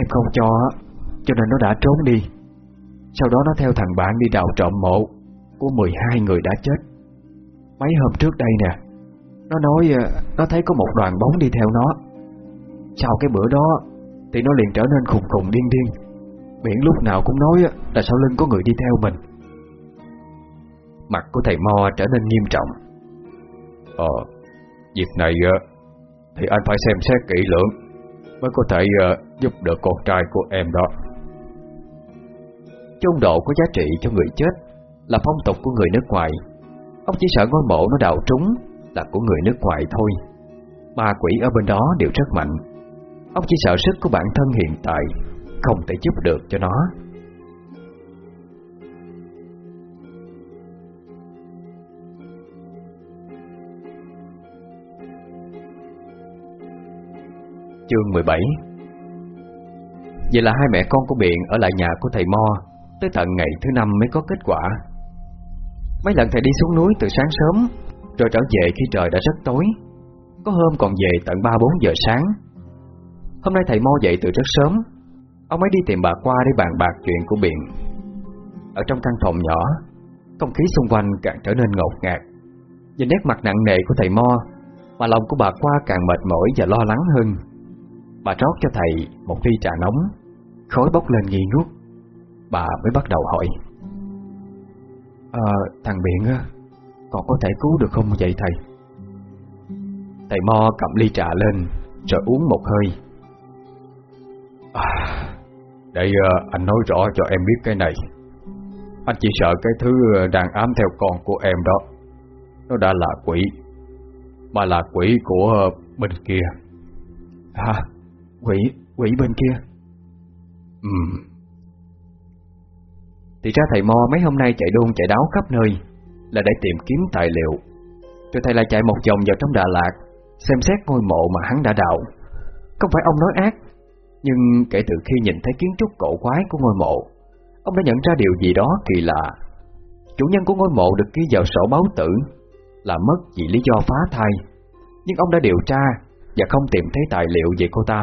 Em không cho Cho nên nó đã trốn đi. Sau đó nó theo thằng bạn đi đào trộm mộ Của 12 người đã chết. Mấy hôm trước đây nè, Nó nói ờ, Nó thấy có một đoàn bóng đi theo nó. Sau cái bữa đó Thì nó liền trở nên khùng khùng điên điên. Biển lúc nào cũng nói là sau lưng có người đi theo mình. Mặt của thầy Mo trở nên nghiêm trọng. Ờ Việc này Thì anh phải xem xét kỹ lưỡng. Mới có thể ờ, giúp được con trai của em đó. Chôn độ có giá trị cho người chết Là phong tục của người nước ngoài. Ông chỉ sợ ngôi mộ nó đào trúng Là của người nước ngoài thôi. Ma quỷ ở bên đó đều rất mạnh. Ông chỉ sợ sức của bản thân hiện tại Không thể giúp được cho nó. Chương 17 Vậy là hai mẹ con của Biện ở lại nhà của thầy Mo Tới tận ngày thứ năm mới có kết quả. Mấy lần thầy đi xuống núi từ sáng sớm, Rồi trở về khi trời đã rất tối. Có hôm còn về tận 3-4 giờ sáng. Hôm nay thầy Mo dậy từ rất sớm. Ông ấy đi tìm bà qua để bàn bạc chuyện của Biện. Ở trong căn phòng nhỏ, Không khí xung quanh càng trở nên ngột ngạt. Nhìn nét mặt nặng nề của thầy Mo, Mà lòng của bà qua càng mệt mỏi và lo lắng hơn. Bà rót cho thầy một ly trà nóng Khói bốc lên nghi ngút. Bà mới bắt đầu hỏi. À, Thằng Biện á Còn có thể cứu được không vậy thầy? Thầy Mo cầm ly trà lên Rồi uống một hơi. À, Đây anh nói rõ cho em biết cái này. Anh chỉ sợ cái thứ đang ám theo con của em đó Nó đã là quỷ. Mà là quỷ của bên kia. Hả? Quỷ, quỷ bên kia. Ừ Thì ra thầy Mo mấy hôm nay chạy đôn chạy đáo khắp nơi Là để tìm kiếm tài liệu. Rồi thầy lại chạy một vòng vào trong Đà Lạt Xem xét ngôi mộ mà hắn đã đào. Không phải ông nói ác Nhưng kể từ khi nhìn thấy kiến trúc cổ quái của ngôi mộ Ông đã nhận ra điều gì đó kỳ lạ. Chủ nhân của ngôi mộ được ghi vào sổ báo tử Là mất vì lý do phá thai. Nhưng ông đã điều tra Và không tìm thấy tài liệu về cô ta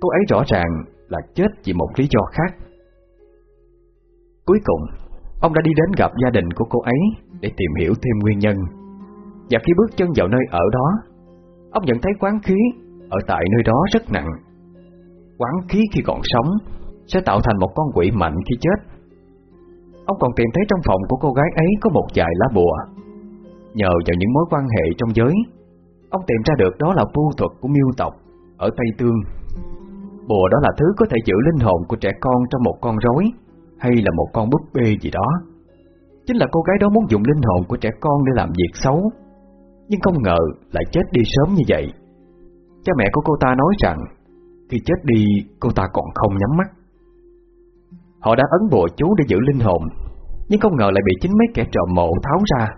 Cô ấy rõ ràng là chết vì một lý do khác. Cuối cùng, Ông đã đi đến gặp gia đình của cô ấy Để tìm hiểu thêm nguyên nhân. Và khi bước chân vào nơi ở đó, Ông nhận thấy quán khí Ở tại nơi đó rất nặng. Quán khí khi còn sống Sẽ tạo thành một con quỷ mạnh khi chết. Ông còn tìm thấy trong phòng của cô gái ấy Có một vài lá bùa. Nhờ vào những mối quan hệ trong giới, Ông tìm ra được đó là vu thuật của miêu tộc Ở Tây Tương. Bùa đó là thứ có thể giữ linh hồn của trẻ con trong một con rối, Hay là một con búp bê gì đó. Chính là cô gái đó muốn dùng linh hồn của trẻ con để làm việc xấu, Nhưng không ngờ lại chết đi sớm như vậy. Cha mẹ của cô ta nói rằng, Khi chết đi, cô ta còn không nhắm mắt. Họ đã ấn bùa chú để giữ linh hồn, Nhưng không ngờ lại bị chính mấy kẻ trộm mộ tháo ra.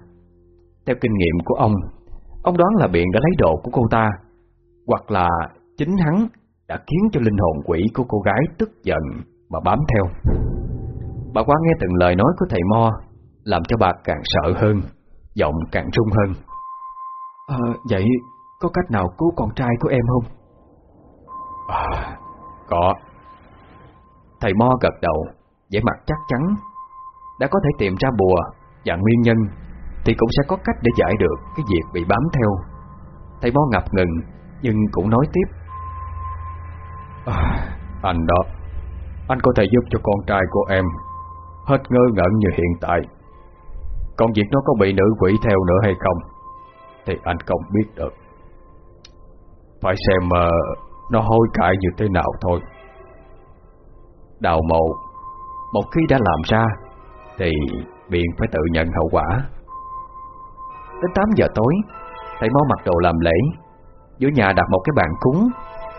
Theo kinh nghiệm của ông Ông đoán là Biện đã lấy đồ của cô ta, Hoặc là chính hắn đã khiến cho linh hồn quỷ của cô gái tức giận Mà bám theo. Bà qua nghe từng lời nói của thầy Mo Làm cho bà càng sợ hơn Giọng càng rung hơn. À, Vậy có cách nào cứu con trai của em không? À, có. Thầy Mo gật đầu vẻ mặt chắc chắn. Đã có thể tìm ra bùa Và nguyên nhân Thì cũng sẽ có cách để giải được Cái việc bị bám theo. Thầy Mo ngập ngừng Nhưng cũng nói tiếp à, Anh đó. Anh có thể giúp cho con trai của em Hết ngơ ngẩn như hiện tại. Còn việc nó có bị nữ quỷ theo nữa hay không Thì anh không biết được. Phải xem uh, Nó hối cải như thế nào thôi. Đào mộ Một khi đã làm ra Thì biện phải tự nhận hậu quả. Đến 8 giờ tối Thầy Mo mặc đồ làm lễ. Giữa nhà đặt một cái bàn cúng.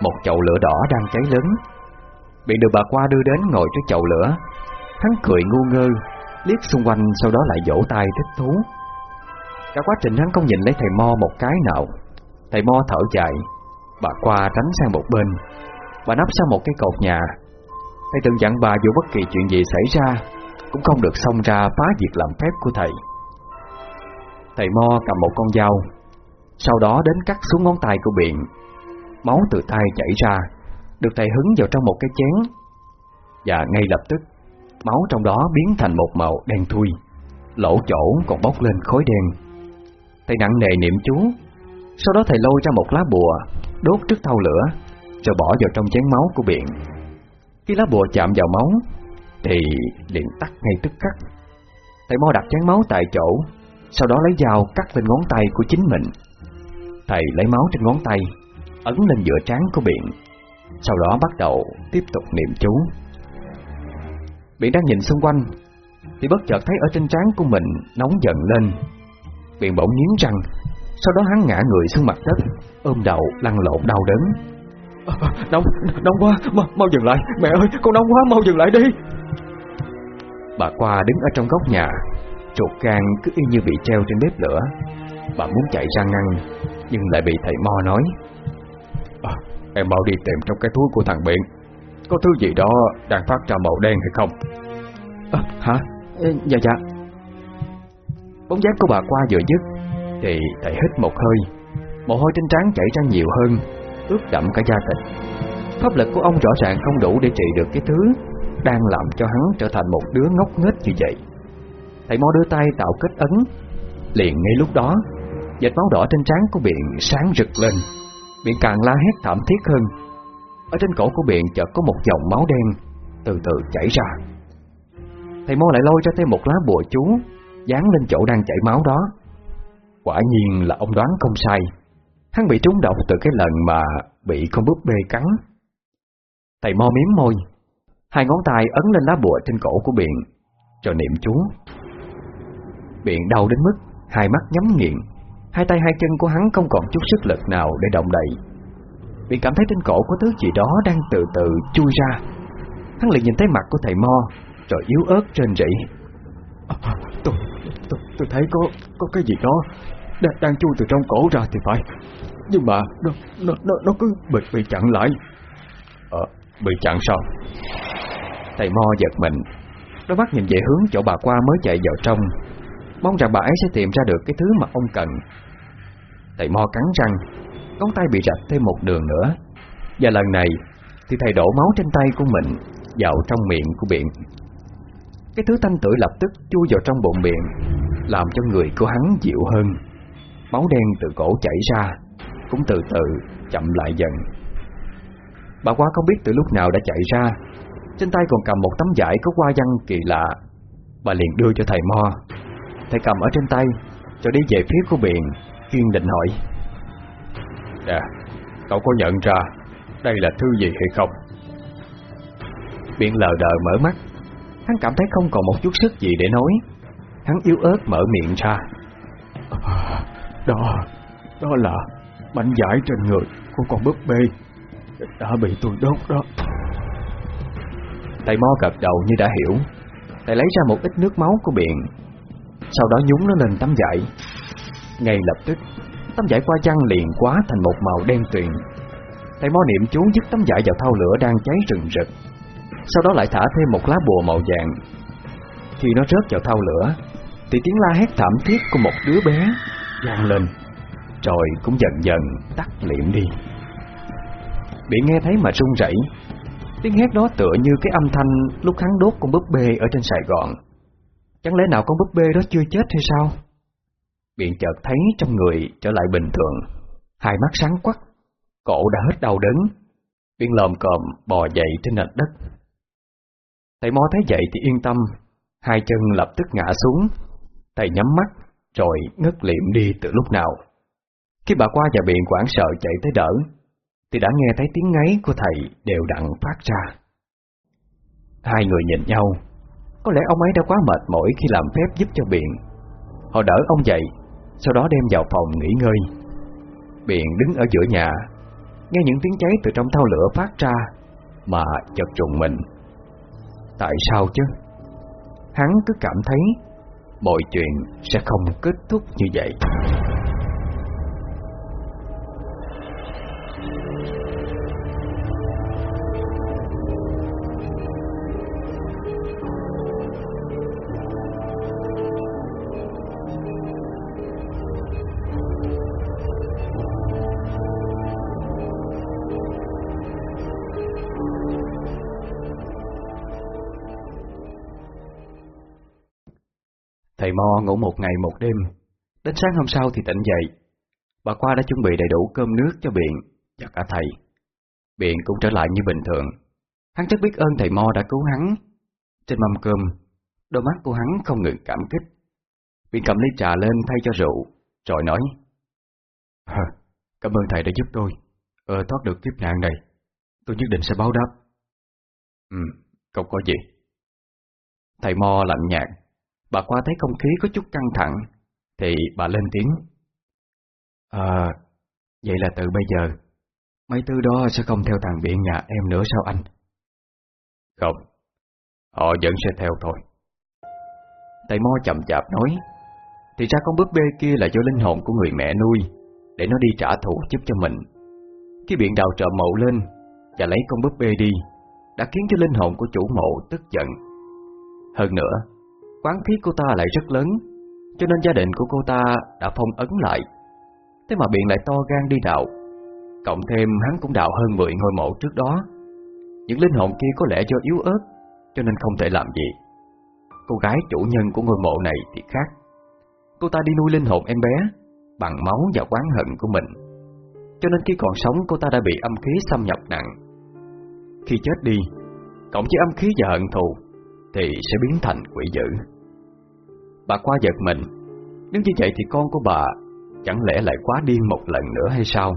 Một chậu lửa đỏ đang cháy lớn. Bị được bà qua đưa đến ngồi trước chậu lửa. Hắn cười ngu ngơ, Liếc xung quanh sau đó lại vỗ tay thích thú. Cả quá trình hắn không nhìn lấy thầy Mo một cái nào. Thầy Mo thở dài. Bà qua tránh sang một bên. Bà nắp sang một cái cột nhà. Thầy từng dặn bà dù bất kỳ chuyện gì xảy ra, Cũng không được xông ra phá việc làm phép của thầy. Thầy Mo cầm một con dao, Sau đó đến cắt xuống ngón tay của biện Máu từ tay chảy ra, Được thầy hứng vào trong một cái chén. Và ngay lập tức, Máu trong đó biến thành một màu đen thui, Lỗ chỗ còn bốc lên khói đen. Thầy nặng nề niệm chú, Sau đó thầy lôi ra một lá bùa, Đốt trước thau lửa, Rồi bỏ vào trong chén máu của biển. Khi lá bùa chạm vào máu, Thì liền tắt ngay tức khắc. Thầy mo đặt chén máu tại chỗ, Sau đó lấy dao cắt lên ngón tay của chính mình. Thầy lấy máu trên ngón tay Ấn lên giữa trán của biện Sau đó bắt đầu tiếp tục niệm chú. Biện đang nhìn xung quanh Thì bất chợt thấy ở trên trán của mình Nóng dần lên. Biện bỗng nghiến răng Sau đó hắn ngã người xuống mặt đất Ôm đầu lăn lộn đau đớn. À, (laughs) Nóng, nóng quá, mau, mau dừng lại Mẹ ơi, con nóng quá, mau dừng lại đi. Bà qua đứng ở trong góc nhà Chuột gan cứ y như bị treo trên bếp lửa. Bà muốn chạy ra ngăn Nhưng lại bị thầy Mo nói Em mau đi tìm trong cái túi của thằng Biện. Có thứ gì đó đang phát ra màu đen hay không? À, Hả? Ờ, dạ dạ. Bóng dáng của bà qua vừa dứt Thì thầy hít một hơi. Mồ hôi trên trán chảy ra nhiều hơn Ướt đậm cả da thịt. Pháp lực của ông rõ ràng không đủ để trị được cái thứ Đang làm cho hắn trở thành một đứa ngốc nghếch như vậy. Thầy Mo đưa tay tạo kết ấn. Liền ngay lúc đó Dệt máu đỏ trên trán của Biện sáng rực lên. Biện càng la hét thảm thiết hơn. Ở trên cổ của Biện chợt có một dòng máu đen Từ từ chảy ra. Thầy Mo lại lôi ra thêm một lá bùa chú, Dán lên chỗ đang chảy máu đó. Quả nhiên là ông đoán không sai. Hắn bị trúng độc từ cái lần mà Bị con búp bê cắn. Thầy Mo miếm môi, Hai ngón tay ấn lên lá bùa trên cổ của Biện Rồi niệm chú. Biện đau đến mức Hai mắt nhắm nghiền. Hai tay hai chân của hắn không còn chút sức lực nào để động đậy. Biện cảm thấy trên cổ có thứ gì đó đang từ từ chui ra. Hắn liền nhìn thấy mặt của thầy Mo Rồi yếu ớt trên rỉ. À, tôi, tôi, tôi thấy có có cái gì đó đang, đang chui từ trong cổ ra thì phải. Nhưng mà nó nó nó, nó cứ bị, bị chặn lại. Ờ, bị chặn sao? Thầy Mo giật mình Nó bắt nhìn về hướng chỗ bà qua mới chạy vào trong Mong rằng bà ấy sẽ tìm ra được cái thứ mà ông cần. Thầy Mo cắn răng, Ngón tay bị rạch thêm một đường nữa. Và lần này Thì thầy đổ máu trên tay của mình Vào trong miệng của biện Cái thứ thanh tử lập tức chui vào trong bụng miệng Làm cho người của hắn dịu hơn. Máu đen từ cổ chảy ra, Cũng từ từ chậm lại dần. Bà qua không biết từ lúc nào đã chạy ra. Trên tay còn cầm một tấm vải có hoa văn kỳ lạ. Bà liền đưa cho thầy Mo. Thầy cầm ở trên tay Cho đi về phía của Biện Kiên định hỏi. Nè Cậu có nhận ra Đây là thứ gì hay không? Biện lờ đờ mở mắt. Hắn cảm thấy không còn một chút sức gì để nói. Hắn yếu ớt mở miệng ra. Đó Đó là Mảnh giải trên người của con búp bê. Đã bị tôi đốt đó. Thầy Mo gật đầu như đã hiểu. Thầy lấy ra một ít nước máu của Biện sau đó nhúng nó lên tấm vải. Ngay lập tức, Tấm vải qua chăn liền quá thành một màu đen tuyền. Thầy mo niệm chú dứt tấm vải vào thau lửa đang cháy rừng rực. Sau đó lại thả thêm một lá bùa màu vàng. Khi nó rớt vào thau lửa, Thì tiếng la hét thảm thiết của một đứa bé vang lên. Rồi cũng dần dần tắt liệm đi. Bị nghe thấy mà run rẩy. Tiếng hét đó tựa như cái âm thanh lúc hắn đốt con búp bê ở trên Sài Gòn. Chẳng lẽ nào con búp bê đó chưa chết hay sao? Biện chợt thấy trong người trở lại bình thường. Hai mắt sáng quắc, Cổ đã hết đau đớn. Biện lồm còm bò dậy trên nền đất. Thầy mò thấy vậy thì yên tâm, Hai chân lập tức ngã xuống. Thầy nhắm mắt, Rồi ngất liệm đi từ lúc nào. Khi bà qua và biện quảng sợ chạy tới đỡ, Thì đã nghe thấy tiếng ngáy của thầy đều đặn phát ra. Hai người nhìn nhau có lẽ ông ấy đã quá mệt mỏi khi làm phép giúp cho biện. Họ đỡ ông dậy, Sau đó đem vào phòng nghỉ ngơi. Biện đứng ở giữa nhà, Nghe những tiếng cháy từ trong thau lửa phát ra Mà chợt trùng mình. Tại sao chứ? Hắn cứ cảm thấy Mọi chuyện sẽ không kết thúc như vậy. Mo ngủ một ngày một đêm, đến sáng hôm sau thì tỉnh dậy. Bà qua đã chuẩn bị đầy đủ cơm nước cho Biện và cả thầy. Biện cũng trở lại như bình thường. Hắn rất biết ơn thầy Mo đã cứu hắn. Trên mâm cơm, đôi mắt của hắn không ngừng cảm kích. Biện cầm ly trà lên thay cho rượu, rồi nói Cảm ơn thầy đã giúp tôi ờ, thoát được kiếp nạn này. Tôi nhất định sẽ báo đáp. Ừ, không có gì. Thầy Mo lạnh nhạt Bà qua thấy không khí có chút căng thẳng Thì bà lên tiếng. À Vậy là từ bây giờ Mấy thứ đó sẽ không theo thằng biện nhà em nữa sao anh? Không Họ vẫn sẽ theo thôi. Thầy Mo chậm chạp nói Thì ra con búp bê kia là do linh hồn của người mẹ nuôi Để nó đi trả thù giúp cho mình. Khi biện đào trợ mộ lên Và lấy con búp bê đi Đã khiến cho linh hồn của chủ mộ tức giận. Hơn nữa Quán phí cô ta lại rất lớn, Cho nên gia đình của cô ta đã phong ấn lại. Thế mà biện lại to gan đi đạo, Cộng thêm hắn cũng đạo hơn 10 ngôi mộ trước đó. Những linh hồn kia có lẽ do yếu ớt, Cho nên không thể làm gì. Cô gái chủ nhân của ngôi mộ này thì khác. Cô ta đi nuôi linh hồn em bé Bằng máu và quán hận của mình. Cho nên khi còn sống, cô ta đã bị âm khí xâm nhập nặng. Khi chết đi, Cộng với âm khí và hận thù thì sẽ biến thành quỷ dữ. Bà qua giật mình, nếu như vậy thì con của bà chẳng lẽ lại quá điên một lần nữa hay sao?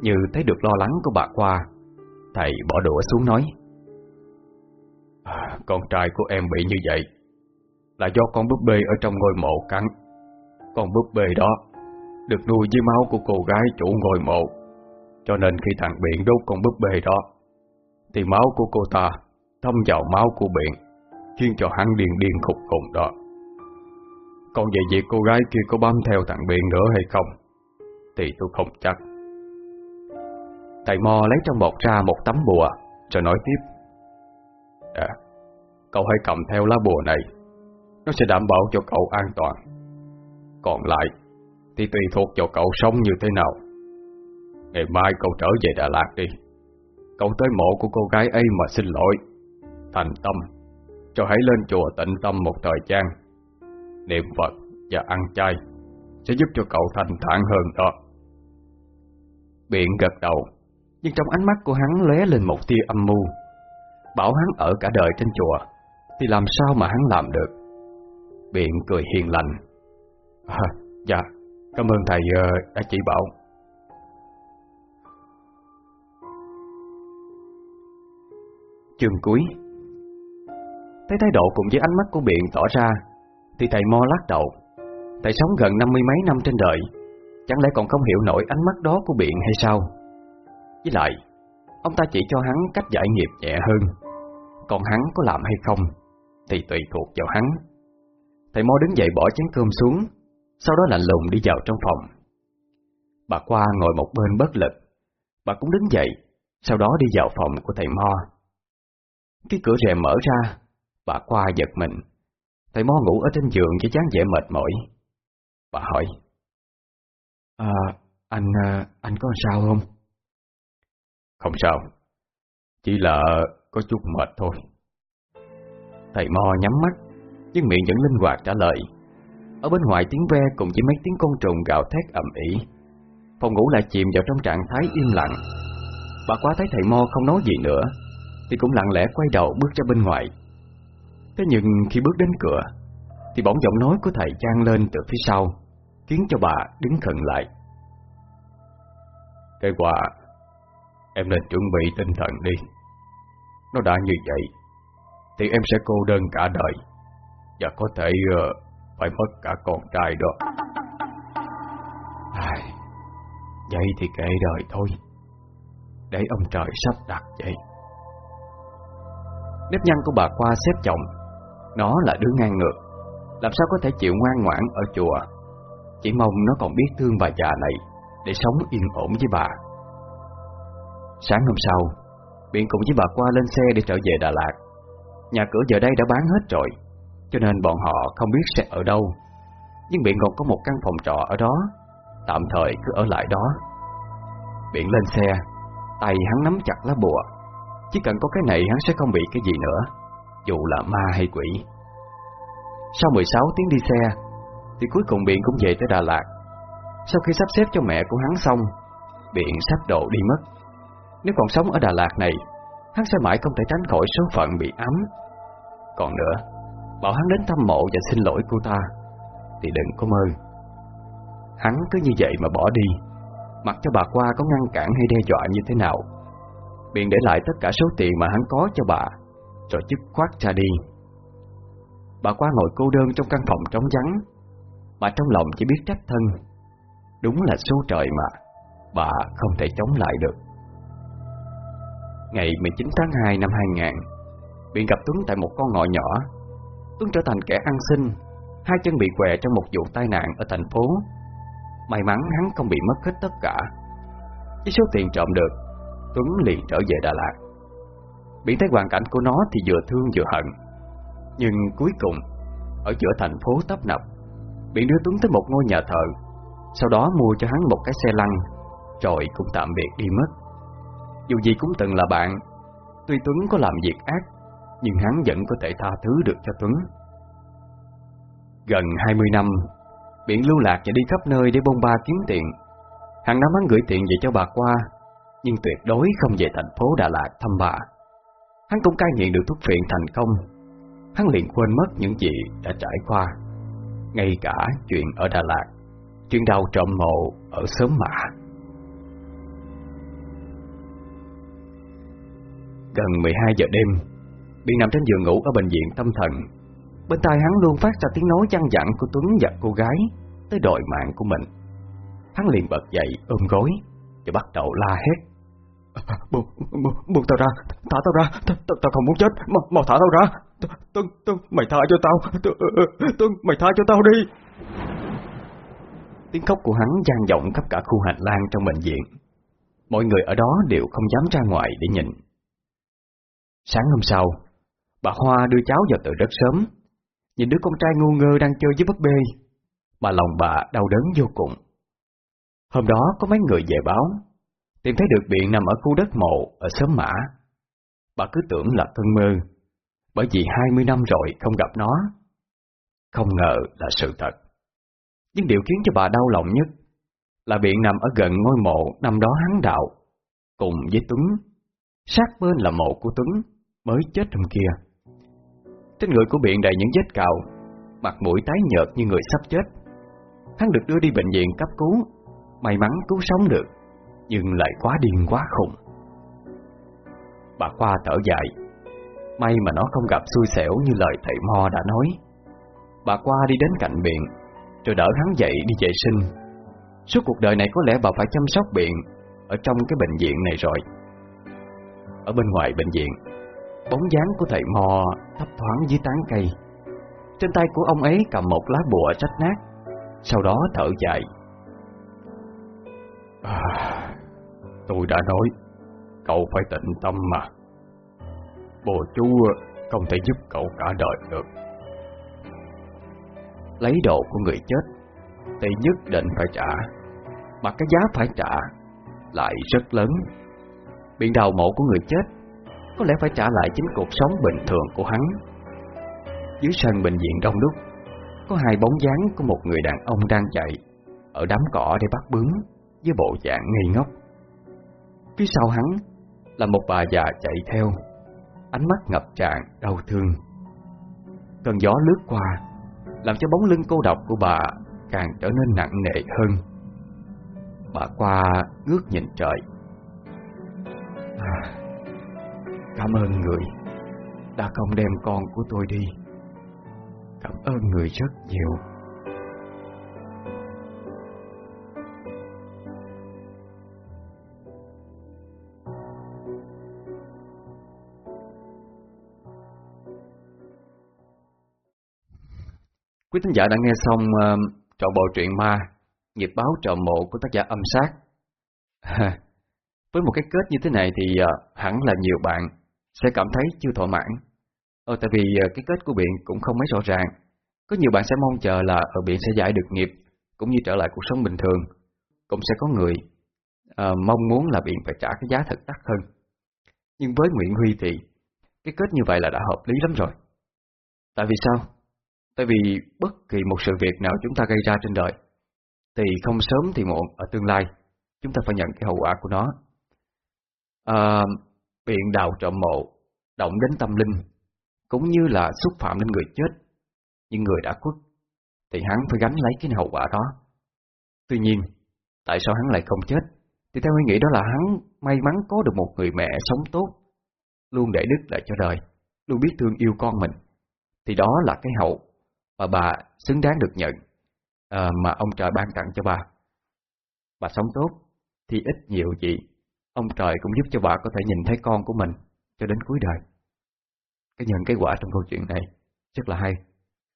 Như thấy được lo lắng của bà qua, thầy bỏ đũa xuống nói. À, con trai của em bị như vậy là do con búp bê ở trong ngôi mộ cắn. Con búp bê đó được nuôi với máu của cô gái chủ ngôi mộ, cho nên khi thằng Biện đốt con búp bê đó, thì máu của cô ta thâm vào máu của biển khiến cho hắn điên điên khục khùng đó. Còn về việc cô gái kia có bám theo thằng biển nữa hay không, thì tôi không chắc. Thầy Mo lấy trong bọc ra một tấm bùa, rồi nói tiếp. À, cậu hãy cầm theo lá bùa này, nó sẽ đảm bảo cho cậu an toàn. Còn lại, thì tùy thuộc vào cậu sống như thế nào. Ngày mai cậu trở về Đà Lạt đi. Cậu tới mộ của cô gái ấy mà xin lỗi thành tâm. Cho hãy lên chùa tịnh tâm một thời gian Niệm Phật và ăn chay Sẽ giúp cho cậu thành thản hơn đó. Biện gật đầu Nhưng trong ánh mắt của hắn lóe lên một tia âm mưu. Bảo hắn ở cả đời trên chùa Thì làm sao mà hắn làm được? Biện cười hiền lành. À, Dạ Cảm ơn thầy ờ, đã chỉ bảo. Chương cuối. Thấy thái độ cùng với ánh mắt của Biện tỏ ra, Thì thầy Mo lắc đầu. Thầy sống gần năm mươi mấy năm trên đời, Chẳng lẽ còn không hiểu nổi ánh mắt đó của Biện hay sao? Với lại, Ông ta chỉ cho hắn cách giải nghiệp nhẹ hơn. Còn hắn có làm hay không, Thì tùy thuộc vào hắn. Thầy Mo đứng dậy bỏ chén cơm xuống, Sau đó lạnh lùng đi vào trong phòng. Bà qua ngồi một bên bất lực. Bà cũng đứng dậy, Sau đó đi vào phòng của thầy Mo. Cái cửa rèm mở ra Bà qua giật mình. Thầy Mo ngủ ở trên giường với dáng vẻ mệt mỏi. Bà hỏi. À anh à, anh có sao không? Không sao. Chỉ là có chút mệt thôi. Thầy Mo nhắm mắt Nhưng miệng vẫn linh hoạt trả lời. Ở bên ngoài tiếng ve cùng với mấy tiếng côn trùng gào thét ầm ĩ. Phòng ngủ lại chìm vào trong trạng thái im lặng. Bà quá thấy thầy Mo không nói gì nữa Thì cũng lặng lẽ quay đầu bước ra bên ngoài Thế nhưng khi bước đến cửa Thì bỗng giọng nói của thầy trang lên từ phía sau Khiến cho bà đứng khẩn lại. Cái quà Em nên chuẩn bị tinh thần đi. Nó đã như vậy Thì em sẽ cô đơn cả đời Và có thể uh, Phải mất cả con trai đó. Ai, Vậy thì kệ đời thôi. Để ông trời sắp đặt vậy. Nếp nhăn của bà qua xếp chồng nó là đứa ngang ngược. Làm sao có thể chịu ngoan ngoãn ở chùa? Chỉ mong nó còn biết thương bà già này Để sống yên ổn với bà. Sáng hôm sau, Biện cùng với bà qua lên xe để trở về Đà Lạt. Nhà cửa giờ đây đã bán hết rồi, Cho nên bọn họ không biết sẽ ở đâu. Nhưng Biện còn có một căn phòng trọ ở đó, Tạm thời cứ ở lại đó. Biện lên xe, Tay hắn nắm chặt lá bùa. Chỉ cần có cái này hắn sẽ không bị cái gì nữa. Dù là ma hay quỷ. Sau 16 tiếng đi xe, Thì cuối cùng Biện cũng về tới Đà Lạt. Sau khi sắp xếp cho mẹ của hắn xong, Biện sắp độ đi mất. Nếu còn sống ở Đà Lạt này, Hắn sẽ mãi không thể tránh khỏi số phận bị ấm Còn nữa, Bảo hắn đến thăm mộ và xin lỗi cô ta, Thì đừng có mơ. Hắn cứ như vậy mà bỏ đi, Mặc cho bà qua có ngăn cản hay đe dọa như thế nào. Biện để lại tất cả số tiền mà hắn có cho bà. Rồi dứt khoát ra đi. Bà qua ngồi cô đơn trong căn phòng trống vắng. Mà trong lòng chỉ biết trách thân. Đúng là số trời mà, Bà không thể chống lại được. Ngày 19 tháng 2 năm 2000 Biện gặp Tuấn tại một con ngõ nhỏ. Tuấn trở thành kẻ ăn xin, Hai chân bị què trong một vụ tai nạn ở thành phố. May mắn hắn không bị mất hết tất cả. Với số tiền trộm được, Tuấn liền trở về Đà Lạt. Bị thấy hoàn cảnh của nó thì vừa thương vừa hận. Nhưng cuối cùng, Ở giữa thành phố tấp nập Biển đưa Tuấn tới một ngôi nhà thờ. Sau đó mua cho hắn một cái xe lăn, Rồi cũng tạm biệt đi mất. Dù gì cũng từng là bạn, Tuy Tuấn có làm việc ác, Nhưng hắn vẫn có thể tha thứ được cho Tuấn. Gần 20 năm, biển lưu lạc và đi khắp nơi để bông ba kiếm tiền. Hàng năm hắn gửi tiền về cho bà qua, Nhưng tuyệt đối không về thành phố Đà Lạt thăm bà. Hắn cũng cai nghiện được thuốc phiện thành công. Hắn liền quên mất những gì đã trải qua. Ngay cả chuyện ở Đà Lạt, Chuyện đau trộm mộ ở sớm mạ Gần 12 giờ đêm bị nằm trên giường ngủ ở bệnh viện tâm thần. Bên tai hắn luôn phát ra tiếng nói chăn dặn của Tuấn và cô gái Tới đòi mạng của mình. Hắn liền bật dậy ôm gối Và bắt đầu la hét. Buông, buông, buông tao ra. Thả tao ra. Tao, tao không muốn chết. Mau, mau thả tao ra. Tuân, Tuân, mày thả cho tao. Tuân, ờ, ờ, mày thả cho tao đi. Tiếng khóc của hắn gian vọng khắp cả khu hành lang trong bệnh viện. Mọi người ở đó đều không dám ra ngoài để nhìn. Sáng hôm sau Bà Hoa đưa cháu vào từ rất sớm. Nhìn đứa con trai ngu ngơ đang chơi với búp bê Mà lòng bà đau đớn vô cùng. Hôm đó có mấy người về báo. Tìm thấy được biện nằm ở khu đất mộ, Ở xóm Mã. Bà cứ tưởng là cơn mơ, Bởi vì 20 năm rồi không gặp nó. Không ngờ là sự thật. Nhưng điều khiến cho bà đau lòng nhất Là biện nằm ở gần ngôi mộ Năm đó hắn đạo, Cùng với Tuấn. Sát bên là mộ của Tuấn, Mới chết trong kia. Trên người của Biện đầy những vết cào, Mặt mũi tái nhợt như người sắp chết. Hắn được đưa đi bệnh viện cấp cứu, May mắn cứu sống được. Nhưng lại quá điên quá khủng. Bà Khoa thở dài. May mà nó không gặp xui xẻo như lời thầy Mo đã nói. Bà Khoa đi đến cạnh biển, Rồi đỡ hắn dậy đi vệ sinh. Suốt cuộc đời này có lẽ bà phải chăm sóc biển Ở trong cái bệnh viện này rồi. Ở bên ngoài bệnh viện Bóng dáng của thầy Mo thấp thoáng dưới tán cây. Trên tay của ông ấy cầm một lá bùa rách nát Sau đó thở dài. À, Tôi đã nói. Cậu phải tịnh tâm mà. Bồ chú không thể giúp cậu cả đời được. Lấy đồ của người chết, Thì nhất định phải trả. Mà cái giá phải trả Lại rất lớn. Biện đầu mộ của người chết Có lẽ phải trả lại chính cuộc sống bình thường của hắn. Dưới sân bệnh viện đông đúc, Có hai bóng dáng của một người đàn ông đang chạy Ở đám cỏ để bắt bướm Với bộ dạng ngây ngốc. Phía sau hắn Là một bà già chạy theo Ánh mắt ngập tràn đau thương. Cơn gió lướt qua Làm cho bóng lưng cô độc của bà Càng trở nên nặng nề hơn. Bà qua ngước nhìn trời. À, Cảm ơn người Đã không đem con của tôi đi. Cảm ơn người rất nhiều. Quý thính giả đã nghe xong ờ, uh, trọn bộ truyện ma Nghiệp báo trộm mộ của tác giả âm sát. (laughs) Với một cái kết như thế này thì uh, hẳn là nhiều bạn sẽ cảm thấy chưa thỏa mãn. Ờ, tại vì uh, cái kết của biện cũng không mấy rõ ràng. Có nhiều bạn sẽ mong chờ là ở biện sẽ giải được nghiệp Cũng như trở lại cuộc sống bình thường. Cũng sẽ có người uh, mong muốn là biện phải trả cái giá thật đắt hơn. Nhưng với Nguyễn Huy thì cái kết như vậy là đã hợp lý lắm rồi. Tại vì sao? Tại vì bất kỳ một sự việc nào chúng ta gây ra trên đời Thì không sớm thì muộn ở tương lai Chúng ta phải nhận cái hậu quả của nó. À, Biện đào trộm mộ Động đến tâm linh Cũng như là xúc phạm đến người chết Nhưng người đã khuất Thì hắn phải gánh lấy cái hậu quả đó. Tuy nhiên Tại sao hắn lại không chết? Thì theo tôi nghĩ đó là hắn may mắn có được một người mẹ sống tốt Luôn để đức lại cho đời Luôn biết thương yêu con mình. Thì đó là cái hậu mà bà xứng đáng được nhận à, mà ông trời ban tặng cho bà. Bà sống tốt thì ít nhiều gì ông trời cũng giúp cho bà có thể nhìn thấy con của mình cho đến cuối đời. Cái nhận cái quả trong câu chuyện này rất là hay.